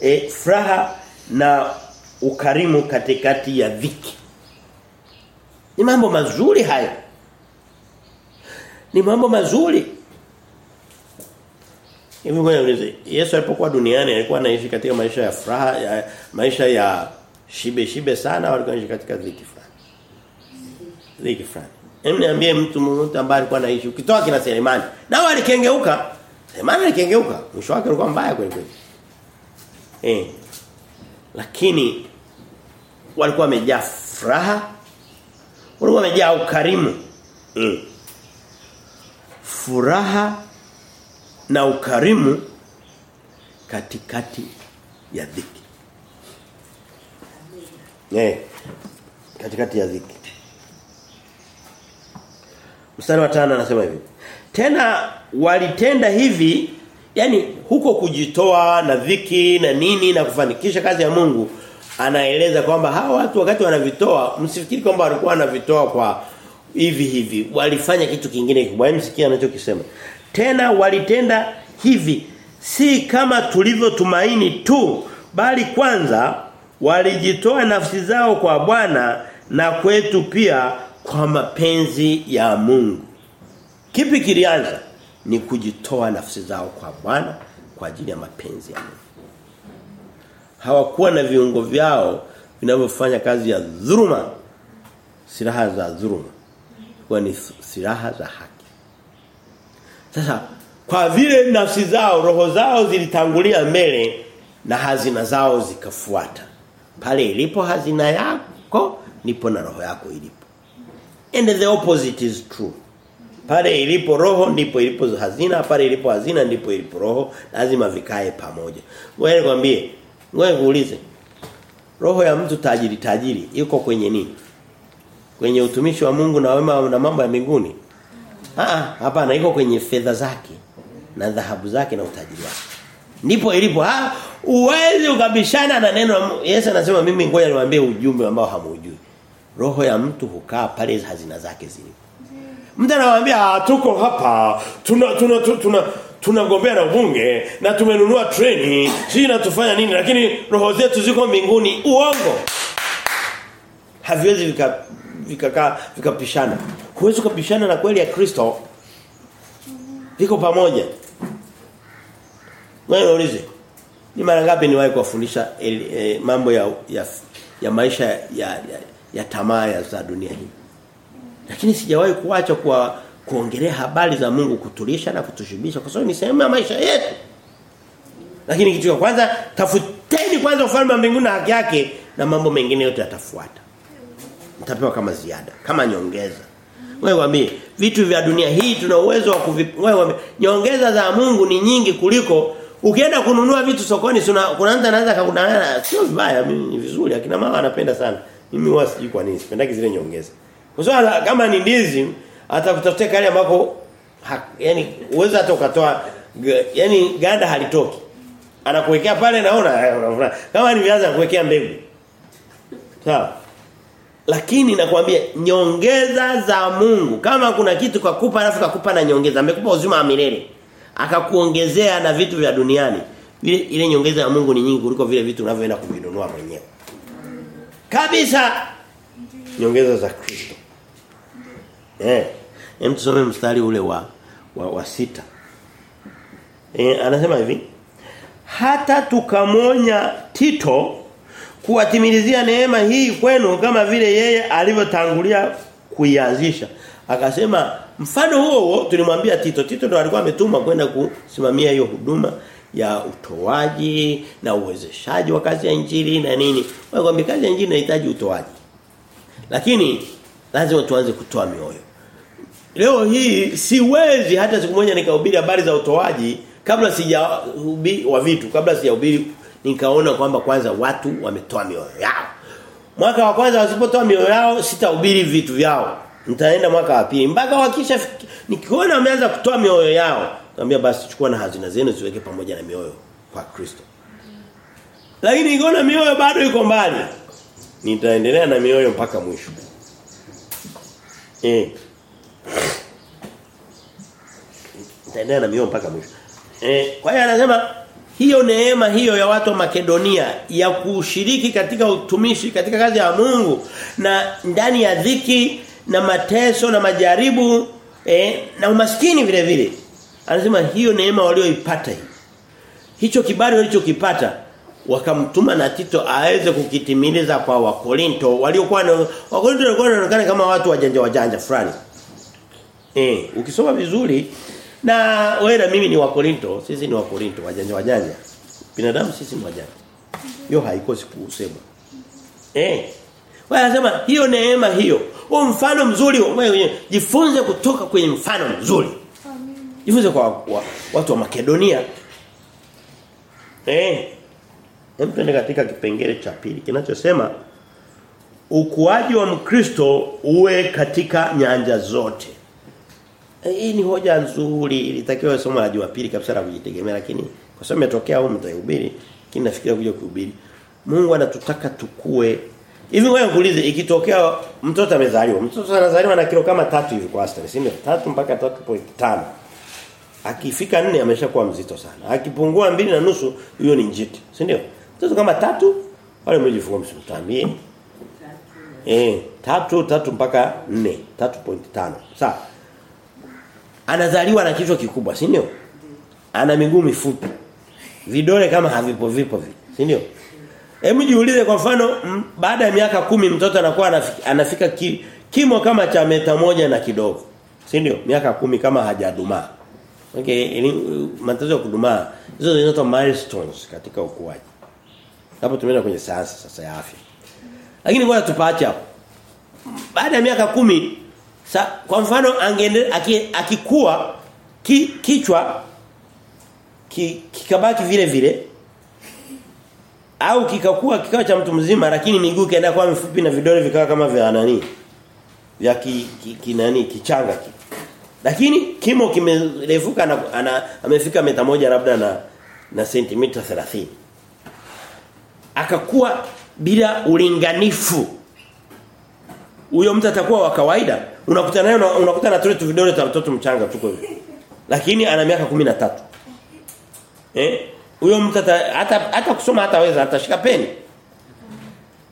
e, furaha na ukarimu katikati ya dhiki. Ni mambo mazuri haya. Ni mambo mazuri. Hivi ngoja niulize, Yesu alipokuwa duniani alikuwa anaishi katika maisha ya furaha, ya, maisha ya shibe shibe sana au alikuwa anaishi katika dhiki fulani? Dhiki fulani. Hebu niambie mtu mmoja ambaye alikuwa anaishi ukitoa kina Selemani. Nao alikengeuka. Selemani alikengeuka. Mwisho wake ulikuwa mbaya kweli kweli. Eh. Lakini walikuwa wamejaa furaha. Walikuwa wamejaa ukarimu. Mm. Furaha na ukarimu katikati ya dhiki. Eh. Katikati ya dhiki. Mstari wa 5 anasema hivi. Tena walitenda hivi yani huko kujitoa na dhiki na nini na kufanikisha kazi ya Mungu anaeleza kwamba hawa watu wakati wanavitoa msifikiri kwamba walikuwa wanavitoa kwa hivi hivi. Walifanya kitu kingine kikubwa. Msikia sikia anachokisema. Tena walitenda hivi si kama tulivyotumaini tu bali kwanza walijitoa nafsi zao kwa Bwana na kwetu pia kwa mapenzi ya Mungu. Kipi kilianza? Ni kujitoa nafsi zao kwa Bwana kwa ajili ya mapenzi ya Mungu. Hawakuwa na viungo vyao vinavyofanya kazi ya dhuluma silaha za dhuluma. Kwa ni silaha za haki. Sasa kwa vile nafsi zao roho zao zilitangulia mbele na hazina zao zikafuata pale ilipo hazina yako nipo na roho yako ilipo and the opposite is true pale ilipo roho ndipo ilipo hazina pale ilipo hazina ndipo ilipo roho lazima vikae pamoja wewe nikwambie Ngoja kuulize. Roho ya mtu tajiri tajiri yuko kwenye nini? Kwenye utumishi wa Mungu na wema na mambo ya mbinguni? Ah, hapana iko kwenye fedha zake na dhahabu zake na utajiri wake. Ndipo ilipo ha uwezi ukabishana na neno Yesu anasema mimi ngoja niwaambie ujumbe ambao hamujui. Roho ya mtu hukaa pale hazina zake zilipo. Mtu anawaambia tuko hapa tuna tuna tuna, tuna tunagombea na ubunge na tumenunua treni sisi natufanya nini lakini roho zetu ziko mbinguni. Uongo. Haviwezi vika vikakaa vikapishana. Huwezi kupishana na kweli ya Kristo. Viko pamoja. Wewe unaulize ni mara ngapi niwahi kuwafundisha e, mambo ya, ya ya maisha ya ya, ya tamaa za dunia hii lakini sijawahi kuacha kwa kuongelea habari za Mungu kutulisha na kutushibisha kwa sababu ni sehemu ya maisha yetu. Lakini kitu cha kwanza tafuteni kwanza ufalme wa mbinguni na haki yake na mambo mengine yote yatafuata. Mtapewa kama ziada, kama nyongeza. Wewe waambie vitu vya dunia hii tuna uwezo wa wewe waambie nyongeza za Mungu ni nyingi kuliko ukienda kununua vitu sokoni kuna mtu anaanza kakudanganya sio vibaya mimi ni vizuri akina mama anapenda sana. Mimi huwa sijui kwa nini sipendaki zile nyongeza. Kwa sababu kama ni ndizi atakutafutia kale ambako yani uweza hata ukatoa yani ganda halitoki. Anakuwekea pale naona kama ni viazi anakuwekea mbegu. Sawa? Lakini nakwambia nyongeza za Mungu. Kama kuna kitu kakupa alafu kakupa na nyongeza amekupa uzima wa milele akakuongezea na vitu vya duniani ile nyongeza ya Mungu ni nyingi kuliko vile vitu unavyoenda kuvinunua mwenyewe kabisa nyongeza za Kristo eh Hem tusome mstari ule wa wa, wa sita. E, anasema hivi hata tukamonya Tito kuwatimilizia neema hii kwenu kama vile yeye alivyotangulia kuianzisha. Akasema mfano huo huo tulimwambia Tito. Tito ndo alikuwa ametumwa kwenda kusimamia hiyo huduma ya utoaji na uwezeshaji wa kazi ya injili na nini. Kwa kazi ya injili inahitaji utoaji. Lakini lazima tuanze kutoa mioyo. Leo hii siwezi hata siku moja nikahubiri habari za utoaji kabla sijahubiri wa vitu, kabla sijahubiri nikaona kwamba kwanza watu wametoa mioyo yao. Mwaka wa kwanza wasipotoa mioyo yao sitahubiri vitu vyao. Nitaenda mwaka wa pili mpaka wakisha nikiona wameanza kutoa mioyo yao, naambia basi chukua na hazina zenu ziweke pamoja na mioyo kwa Kristo. Lakini ikiona mioyo bado iko mbali, nitaendelea na mioyo mpaka mwisho. Eh. Nitaendelea na mioyo mpaka mwisho. Eh, kwa hiyo anasema hiyo neema hiyo ya watu wa Makedonia ya kushiriki katika utumishi katika kazi ya Mungu na ndani ya dhiki na mateso na majaribu eh, na umaskini vile vile. Anasema hiyo neema walioipata hii. Hicho kibali walichokipata wakamtuma na Tito aweze kukitimiliza kwa Wakorinto waliokuwa na Wakorinto walikuwa wanaonekana kama watu wajanja wajanja fulani. Eh, ukisoma vizuri na wewe na mimi ni Wakorinto, sisi ni Wakorinto wajanja wajanja. Binadamu sisi ni wajanja. Hiyo haikosi kusema. Eh. Wewe anasema hiyo neema hiyo. Huo mfano mzuri wewe jifunze kutoka kwenye mfano mzuri. Jifunze kwa wa, watu wa Makedonia. Eh. Tuende katika kipengele cha pili kinachosema ukuaji wa Mkristo uwe katika nyanja zote. Hii ni hoja nzuri ilitakiwa somo la Jumapili kabisa la kujitegemea lakini kwa sababu imetokea huko mtahubiri lakini nafikiria kuja kuhubiri. Mungu anatutaka tukue. Hivi wewe kuulize ikitokea mtoto amezaliwa, mtoto anazaliwa na kilo kama tatu hivi kwa wastani, si ndio? 3 mpaka 3.5. Akifika nne ameshakuwa mzito sana. Akipungua mbili na nusu hiyo ni njiti, si ndio? Mtoto kama tatu wale mlijifungua msimtambie. Eh, tatu tatu mpaka 4, 3.5. Sawa anazaliwa na kichwa kikubwa, si ndio? Ana miguu mifupi. Vidole kama havipo vipo vipo si ndio? Hebu jiulize kwa mfano baada ya miaka kumi mtoto anakuwa anafika, anafika ki, kimo kama cha meta moja na kidogo. Si ndio? Miaka kumi kama hajadumaa. Okay, matatizo ya kudumaa hizo zinaitwa milestones katika ukuaji. Hapo tumeenda kwenye sayansi sasa ya afya. Lakini ngoja tupaache hapo. Baada ya miaka kumi Sa, kwa mfano angende akikua ki, kichwa ki, kikabaki vile vile au kikakuwa kikawa cha mtu mzima lakini miguu kaenda kwa mifupi na vidole vikawa kama vya nani vya ki, ki, ki nani kichanga ki. Lakini kimo kimerefuka na ana, amefika meta moja labda na na sentimita 30. Akakuwa bila ulinganifu. Huyo mtu atakuwa wa kawaida unakutana naye unakuta na tuletu vidole vya mtoto mchanga tuko hivi. Lakini ana miaka 13. Eh? Huyo mtu hata hata kusoma hataweza atashika peni.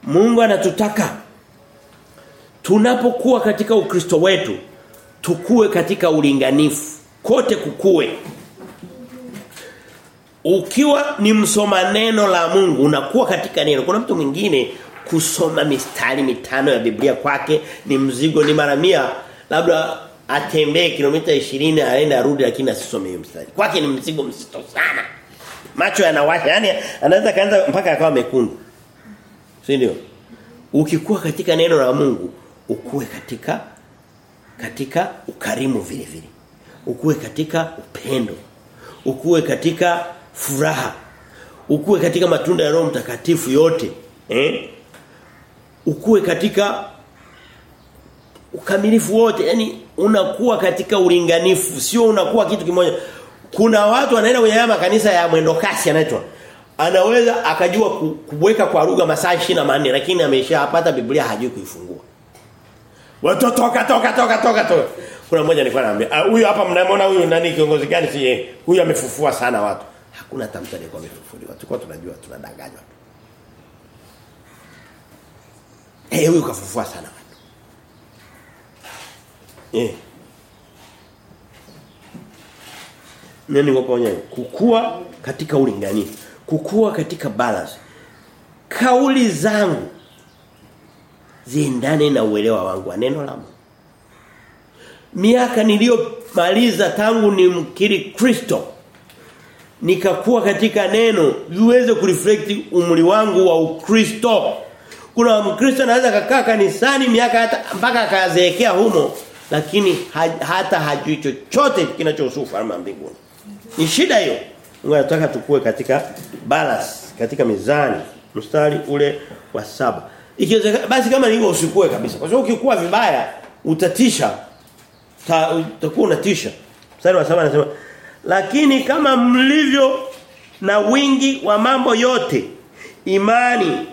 Mungu anatutaka tunapokuwa katika Ukristo wetu tukue katika ulinganifu kote kukue. Ukiwa ni msoma neno la Mungu unakuwa katika neno. Kuna mtu mwingine kusoma mistari mitano ya Biblia kwake ni mzigo ni mara mia. Labda atembee kilomita 20 aende arudi lakini asisome hiyo mstari. Kwake ni mzigo mzito sana. Macho yanawasha yani anaweza kaanza mpaka akawa mekundu. Si ndio? Ukikuwa katika neno la Mungu ukue katika katika ukarimu vile vile. Ukue katika upendo. Ukue katika furaha. Ukue katika matunda ya Roho Mtakatifu yote eh? Ukue katika ukamilifu wote. Yani unakuwa katika ulinganifu. Sio unakuwa kitu kimoja. Kuna watu wanaenda kwenye haya kanisa ya mwendo kasi anaitwa. Anaweza akajua kuweka kwa lugha masaa 24 lakini ameshapata Biblia hajui kuifungua watu toka toka toka toka toka kuna mmoja nilikuwa naambia huyu hapa mnamwona huyu nani kiongozi gani si yeye huyu amefufua sana watu hakuna hata mtu aliyekuwa amefufuliwa tulikuwa tunajua tunadanganywa Eh huyu kafufua sana watu. Eh. Nani ngoponya kukua katika ulinganifu, kukua katika balance. Kauli zangu ziendane na uelewa wangu wa neno la Mungu. Miaka niliyomaliza tangu nimkiri Kristo nikakuwa katika neno viweze kureflect umri wangu wa Ukristo. Kuna Mkristo anaweza kakaa kanisani miaka hata mpaka akazeekea humo lakini ha, hata hajui chochote kinachohusu ufalme wa mbinguni. Ni shida hiyo. Anataka tukue katika balance, katika mizani. Mstari ule wa saba. Ikiwezekana basi kama hivyo usikue kabisa. Kwa sababu ukikua vibaya utatisha. Ta, utakuwa unatisha. Mstari wa 7 anasema lakini kama mlivyo na wingi wa mambo yote imani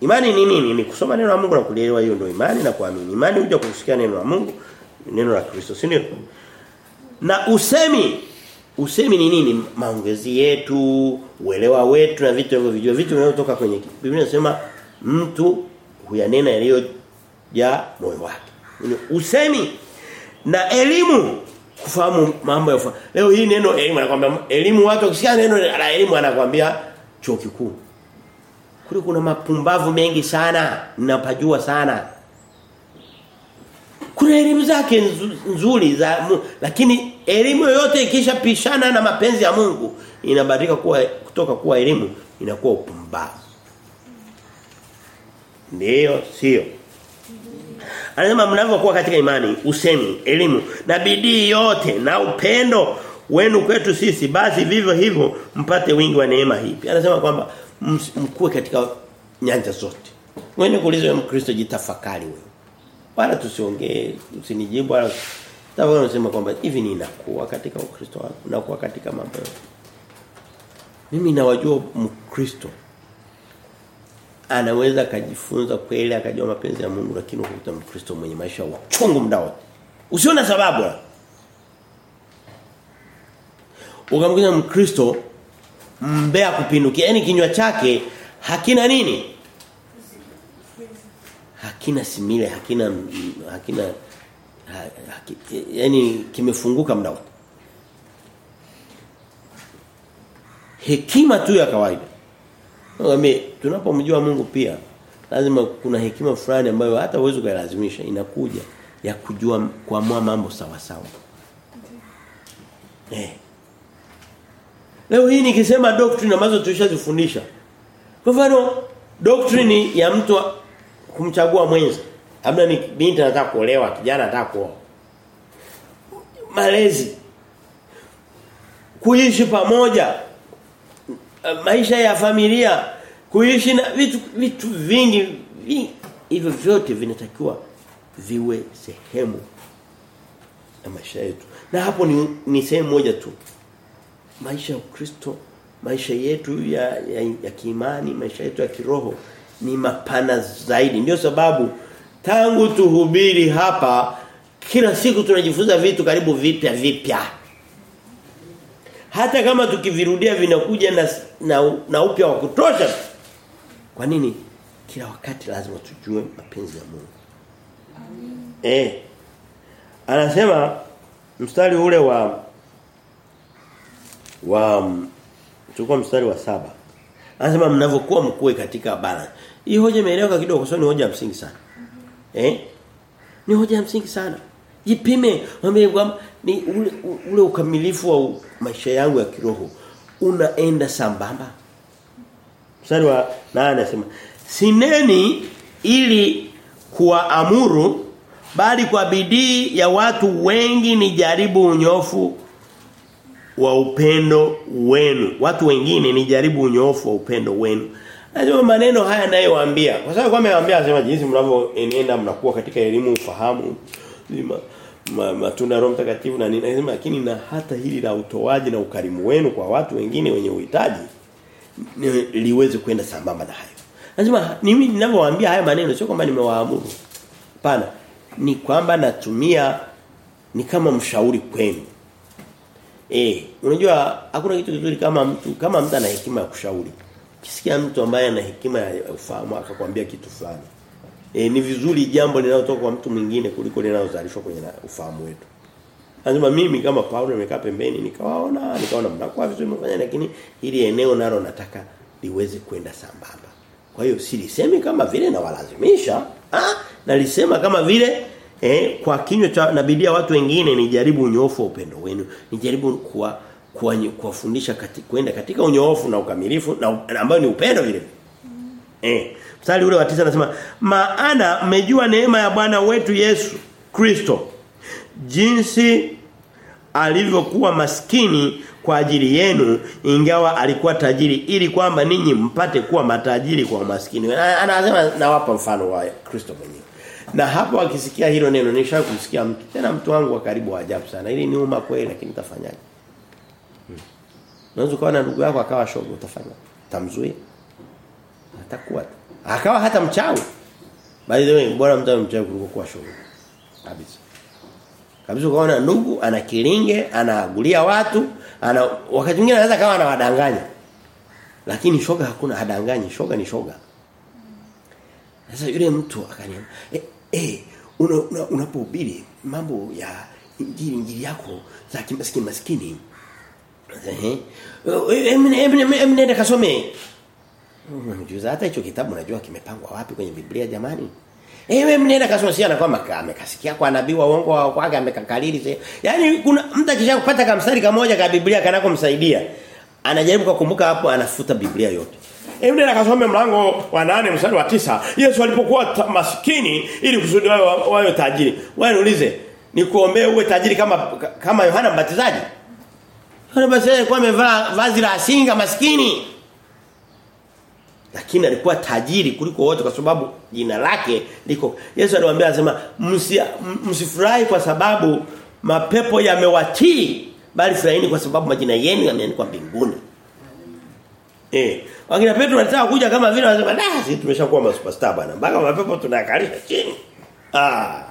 imani ni nini ni kusoma neno la Mungu na kulielewa hiyo ndio imani na kuamini imani huja kusikia neno la Mungu neno la Kristo si ndio na usemi usemi ni nini maongezi yetu uelewa wetu na vitu hivyo vijua vitu vinavyotoka kwenye Biblia inasema mtu huyanena yaliyojaa moyo wake. Usemi na elimu kufahamu mambo ya leo hii neno elimu anakuambia elimu watu wakisikia neno la elimu anakuambia chuo kikuu. Kule kuna mapumbavu mengi sana ninapajua sana. Kuna elimu zake nzuri za lakini elimu yoyote ikishapishana na mapenzi ya Mungu inabadilika kuwa kutoka kuwa elimu inakuwa upumbavu ndio sio Anasema mnavyokuwa katika imani, usemi, elimu na bidii yote na upendo wenu kwetu sisi basi vivyo hivyo mpate wingi wa neema hii. Anasema kwamba mkue katika nyanja zote. Wewe kuuliza wewe Mkristo jitafakari wewe. Wala tusiongee, usinijibu wala tafakari unasema kwamba hivi ninakuwa katika Ukristo wangu, nakuwa katika mambo. Mimi nawajua Mkristo anaweza akajifunza kweli akajua mapenzi ya Mungu lakini ukuta Mkristo mwenye maisha ya uchungu muda wote. Usiona sababu. Ukamkuta Mkristo mbea kupindukia yani kinywa chake hakina nini? Hakina simile, hakina hakina ha, haki, yani kimefunguka muda wote. Hekima tu ya kawaida. Ngame tunapomjua Mungu pia lazima kuna hekima fulani ambayo hata uwezo kuilazimisha inakuja ya kujua kuamua mambo sawa sawa. Eh. Leo hii nikisema doctrine ambazo tulishazifundisha. Kwa mfano doctrine ya mtu kumchagua mwenza. Labda ni binti anataka kuolewa, kijana anataka kuoa. Malezi. Kuishi pamoja maisha ya familia kuishi na vitu vitu vingi hivyo vyote vinatakiwa viwe sehemu ya maisha yetu. Na hapo ni, ni sehemu moja tu. Maisha ya Kristo, maisha yetu ya, ya, ya kiimani maisha yetu ya kiroho ni mapana zaidi. Ndio sababu tangu tuhubiri hapa kila siku tunajifunza vitu karibu vipya vipya hata kama tukivirudia vinakuja na na, na upya wa kutosha kwa nini kila wakati lazima tujue mapenzi ya Mungu? Eh anasema mstari ule wa wa tulikuwa mstari wa saba. Anasema mnavyokuwa mkue katika balance hii hoja imeeleweka kidogo kwa ni hoja ya msingi sana. Eh ni hoja ya msingi sana. Jipime mwambie ni ule, ule ukamilifu wa maisha yangu ya kiroho unaenda sambamba? Mstari wa 8 anasema sineni ili kuwaamuru bali kwa bidii ya watu wengi ni jaribu unyofu wa upendo wenu. Watu wengine ni jaribu unyofu wa upendo wenu. Lazima maneno haya nayowaambia kwa sababu kwa amewaambia anasema jinsi mnavyoenenda mnakuwa katika elimu ufahamu zima ma, matunda Roho Mtakatifu na nini lakini na hata hili la utoaji na ukarimu wenu kwa watu wengine wenye uhitaji liweze kwenda sambamba na hayo. Lazima mimi ninavyowaambia haya maneno sio kwamba nimewaamuru. Hapana. Ni kwamba natumia ni kama mshauri kwenu. Eh, unajua hakuna kitu kizuri kama mtu kama mtu ana hekima ya kushauri. Kisikia mtu ambaye ana hekima ya ufahamu akakwambia kitu fulani. E, ni vizuri jambo linalotoka kwa mtu mwingine kuliko linalozalishwa kwenye ufahamu wetu. Anasema mimi kama Paulo nimekaa pembeni nikawaona, nikaona mnakuwa vizuri mfanya lakini ili eneo nalo nataka liweze kwenda sambamba. Kwa hiyo silisemi kama vile na walazimisha, ah, nalisema kama vile eh, kwa kinywa cha nabidia watu wengine nijaribu unyofu upendo wenu, nijaribu kuwa kuwafundisha kati, kwenda katika unyoofu na ukamilifu na, ambayo ni upendo vile. Eh. Mstari ule wa 9 anasema maana mmejua neema ya Bwana wetu Yesu Kristo jinsi alivyokuwa maskini kwa ajili yenu ingawa alikuwa tajiri ili kwamba ninyi mpate kuwa matajiri kwa umaskini. Anasema nawapa mfano wa Kristo mwenyewe. Na hapo akisikia hilo neno nisha kusikia mtu tena mtu wangu wa karibu wa ajabu sana. Ili niuma kweli lakini tafanyaje? Hmm. Unaweza kuwa na ndugu yako akawa shogo utafanya. Tamzuia. Atakuwa akawa hata mchawi. By the way, bora mtu mchawi kuliko kuwa shoga. Kabisa. Kabisa ukaona ndugu ana kilinge, anaagulia watu, ana wakati mwingine anaweza kama anawadanganya. Lakini shoga hakuna hadanganyi, shoga ni shoga. Sasa yule mtu akaniambia, eh, eh unapohubiri una, una mambo ya injili injili yako za kimaskini maskini. Eh. Em nenda kasome. Unamjuza hata hicho kitabu unajua kimepangwa wapi kwenye Biblia jamani? Ewe mnenda kasoma kwamba amekasikia kwa nabii wa uongo wa kwake amekakalili. Yaani kuna mtu akisha kupata mstari kamoja ka Biblia kanakomsaidia. Anajaribu kukumbuka hapo anafuta Biblia yote. Hebu nenda kasome mlango wa 8 mstari wa tisa Yesu alipokuwa maskini ili kusudi wao wao tajiri. Wewe niulize, nikuombee uwe tajiri kama kama Yohana Mbatizaji? Yohana Mbatizaji alikuwa amevaa vazi la asinga maskini. Lakini alikuwa tajiri kuliko wote kwa sababu jina lake liko. Yesu aliwaambia anasema msifurahi kwa sababu mapepo yamewatii bali furahini kwa sababu majina yenu yameandikwa mbinguni. Eh, wakina Petro walitaka kuja kama vile wanasema, ah sisi tumeshakuwa masuperstar bwana. Mpaka mapepo tunayakalisha chini." Ah,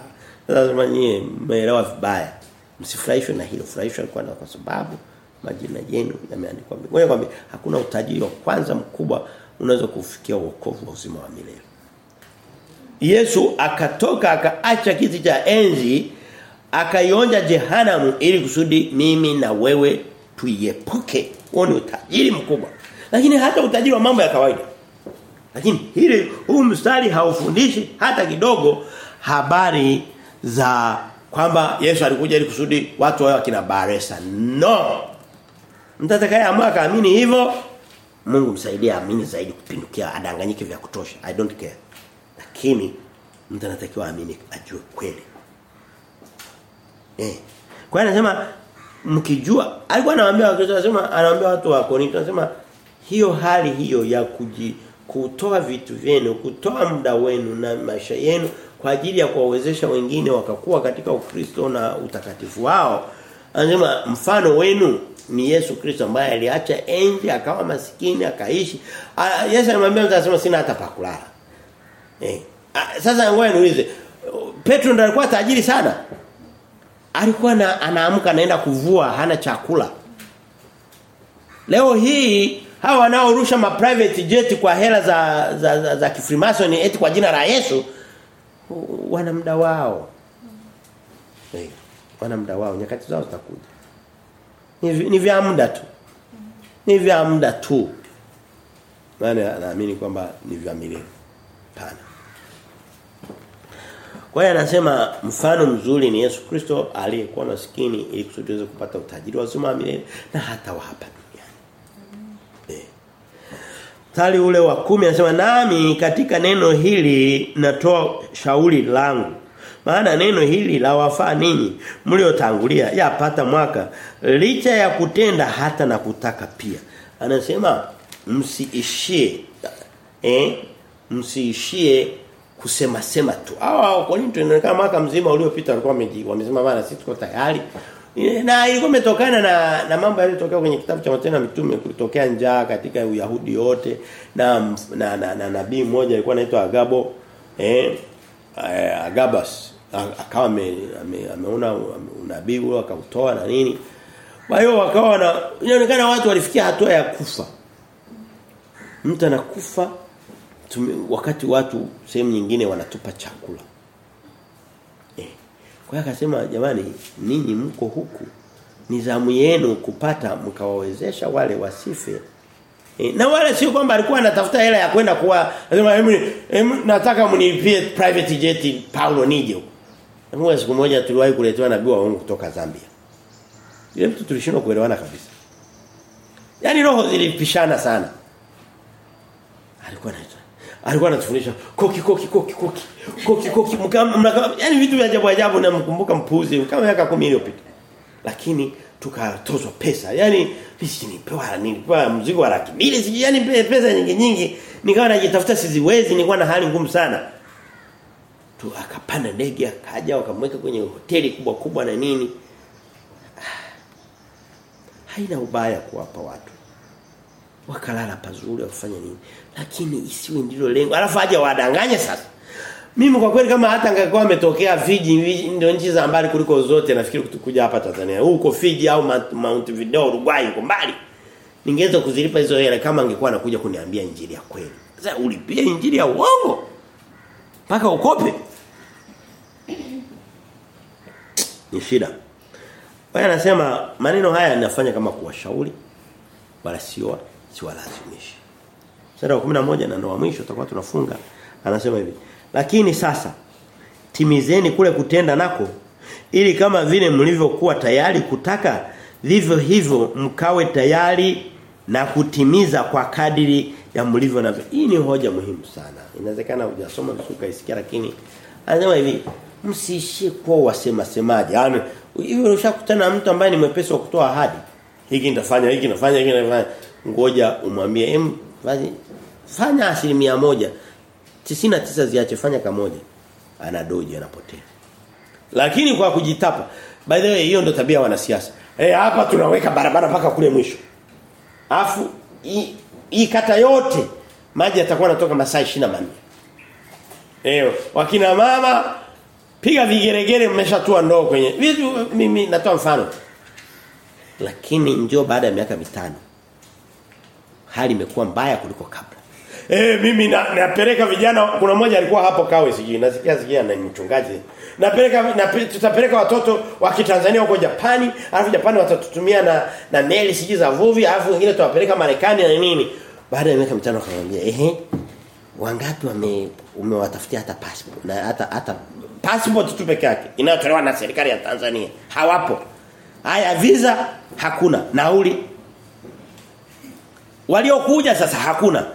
lazima nyie mmeelewa vibaya. Msifurahishwe na hilo, furahishwe kwa kwa sababu majina yenu yameandikwa mbinguni. Kwa hakuna utajiri wa kwanza mkubwa unaweza kufikia wokovu wa uzima wa milele. Yesu akatoka akaacha kiti cha enzi akaionja jehanamu ili kusudi mimi na wewe tuiepuke. Huo ni utajiri mkubwa. Lakini hata utajiri wa mambo ya kawaida. Lakini hili huu mstari haufundishi hata kidogo habari za kwamba Yesu alikuja ili kusudi watu wao kina Baresa. No. Mtatakaye amua kaamini hivyo Mungu msaidie amini zaidi kupindukia adanganyike vya kutosha. I don't care. Lakini mtu anatakiwa aamini ajue kweli. Eh. Kwa hiyo anasema mkijua alikuwa anawaambia watu anasema anawaambia watu wa Korinto anasema hiyo hali hiyo ya kuji kutoa vitu vyenu, kutoa muda wenu na maisha yenu kwa ajili ya kuwawezesha wengine wakakuwa katika Ukristo na utakatifu wao. Anasema mfano wenu ni Yesu Kristo ambaye aliacha enzi akawa masikini akaishi. Yesu anamwambia mtu sina hata pa kulala. Eh. Sasa ngoja niulize. Petro ndiye alikuwa tajiri sana. Alikuwa na, anaamka anaenda kuvua hana chakula. Leo hii hawa wanaorusha ma private jet kwa hela za za, za, za kifrimason eti kwa jina la Yesu wana muda wao. Eh. Wana muda wao nyakati zao zitakuja. Ni, ni vya muda tu. Ni vya muda tu. Maana naamini kwamba ni vya milele. Pana. Kwa hiyo anasema mfano mzuri ni Yesu Kristo aliyekuwa maskini ili tuweze kupata utajiri wa uzima milele na hata wa hapa duniani. Mm. Tali ule wa kumi anasema nami katika neno hili natoa shauri langu maana neno hili la wafaa ninyi mliotangulia yapata mwaka licha ya kutenda hata na kutaka pia. Anasema msiishie eh msiishie kusema sema tu. Hawa nini inaonekana mwaka mzima uliopita walikuwa wamesema bana sisi tuko tayari. Na ilikuwa imetokana na na mambo yaliyotokea kwenye kitabu cha Matendo ya Mitume kulitokea njaa katika Uyahudi yote na na, na, na nabii mmoja alikuwa anaitwa Agabo eh Agabas akawa ameona unabii ule akautoa na nini. Kwa hiyo wakawa na inaonekana watu walifikia hatua ya kufa. Mtu anakufa wakati watu sehemu nyingine wanatupa chakula. Eh. Kwa hiyo akasema jamani ninyi mko huku ni zamu yenu kupata mkawawezesha wale wasife E, na wale sio kwamba alikuwa anatafuta hela ya kwenda kuwa nasema nataka mnipie private jet Paulo nije huko. Mungu siku moja tuliwahi kuletewa nabii wa Mungu kutoka Zambia. Yule mtu tulishindwa kuelewana kabisa. Yaani roho zilipishana sana. Alikuwa anaitwa. Alikuwa anatufundisha koki koki koki koki. Koki koki mkama yaani vitu vya ajabu ajabu na mkumbuka mpuzi kama miaka 10 iliyopita. Lakini tukatozwa pesa. Yaani sisi nipewa nilipewa mzigo wa laki mbili yani pesa nyingi nyingi nikawa najitafuta siziwezi nilikuwa na hali ngumu sana. Tu akapanda ndege akaja wakamweka kwenye hoteli kubwa kubwa na nini. Haina ubaya kuwapa watu. Wakalala pazuri wafanya nini. Lakini isiwe ndilo lengo. Alafu aje wadanganye sasa. Mimi kwa kweli kama hata angekuwa ametokea Fiji ndio nchi za mbali kuliko zote nafikiri kutukuja hapa Tanzania. Huko Fiji au Mount Video Uruguay uko mbali. Ningeweza kuzilipa hizo hela kama angekuwa anakuja kuniambia injili ya kweli. Sasa ulipie injili ya uongo mpaka ukope ni shida Bwana anasema maneno haya ninafanya kama kuwashauri wala sio siwalazimishi. Sura ya 11 na ndo mwisho tutakuwa tunafunga. Anasema hivi. Lakini sasa timizeni kule kutenda nako ili kama vile mlivyokuwa tayari kutaka vivyo hivyo mkawe tayari na kutimiza kwa kadiri ya mlivyo navyo. Hii ni hoja muhimu sana. Inawezekana hujasoma vizuri kaisikia lakini anasema hivi msiishie kwa wasema semaji. Yaani hivi unashakutana na mtu ambaye ni mwepesi wa kutoa ahadi. Hiki nitafanya, hiki nafanya, hiki nafanya. Ngoja umwambie em fanya asilimia moja. 99 ziache fanya kamoja. Anadoji anapotea. Lakini kwa kujitapa. By the way hiyo ndo tabia wanasiasa. Eh hey, hapa tunaweka barabara mpaka kule mwisho. Afu hii kata yote maji yatakuwa yanatoka masaa 24. Eh wakina mama piga vigeregere mmeshatua ndoo kwenye vitu mimi natoa mfano lakini njoo baada ya miaka mitano hali imekuwa mbaya kuliko kabla eh mimi na, napeleka vijana kuna mmoja alikuwa hapo kawe sijui nasikia sikia na mchungaji. Napeleka na, tutapeleka watoto wa Kitanzania huko Japani alafu Japani watatutumia na na meli sijui za vuvi alafu wengine tutawapeleka Marekani na nini. Baada ya miaka mitano akamwambia ehe wangapi wame umewatafutia hata passport? Na hata hata passport tu peke yake inayotolewa na serikali ya Tanzania. Hawapo. Haya visa hakuna. Nauli. Waliokuja sasa hakuna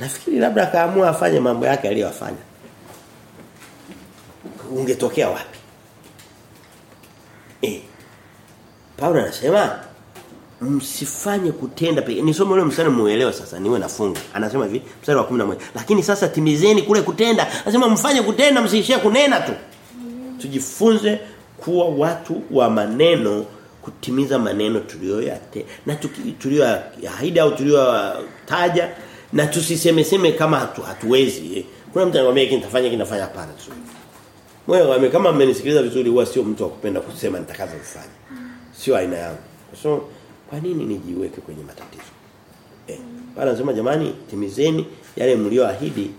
nafikiri labda akaamua afanye mambo yake aliyofanya. Ungetokea wapi? Eh. Paulo anasema msifanye kutenda pekee nisome ule mstari muelewa sasa niwe nafunga anasema hivi mstari wa 11 lakini sasa timizeni kule kutenda. Anasema mfanye kutenda msiishie kunena tu. Tujifunze kuwa watu wa maneno kutimiza maneno tuliyoyate na tuliyoahidi au tuliyotaja na tusisemeseme kama hatu, hatuwezi kuna mtu anamwambia hiki nitafanya kinafanya hapana tu wewe kama mmenisikiliza vizuri huwa sio mtu wa kupenda kusema nitakaza kufanya. Sio aina yangu. So kwa nini nijiweke kwenye matatizo? Eh Bwana nasema jamani timizeni yale mlioahidi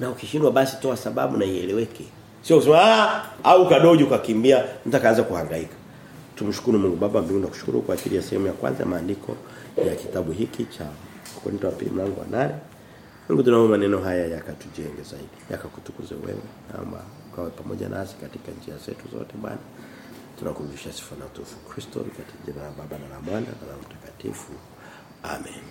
na ukishindwa basi toa sababu na ieleweke. Sio kusema ah au kadoji ukakimbia mtakaanza kuhangaika. Tumshukuru Mungu Baba mbinguni na kushukuru kwa ajili ya sehemu ya kwanza maandiko ya kitabu hiki cha Korinto wa pili mlango wa 8 Mungu tunaomba maneno haya yakatujenge zaidi yakakutukuze wewe naomba ukawe pamoja nasi katika njia zetu zote Bwana. Tunakurudisha sifa na utukufu Kristo katika jina la Baba na la Mwana na la Mtakatifu. Amen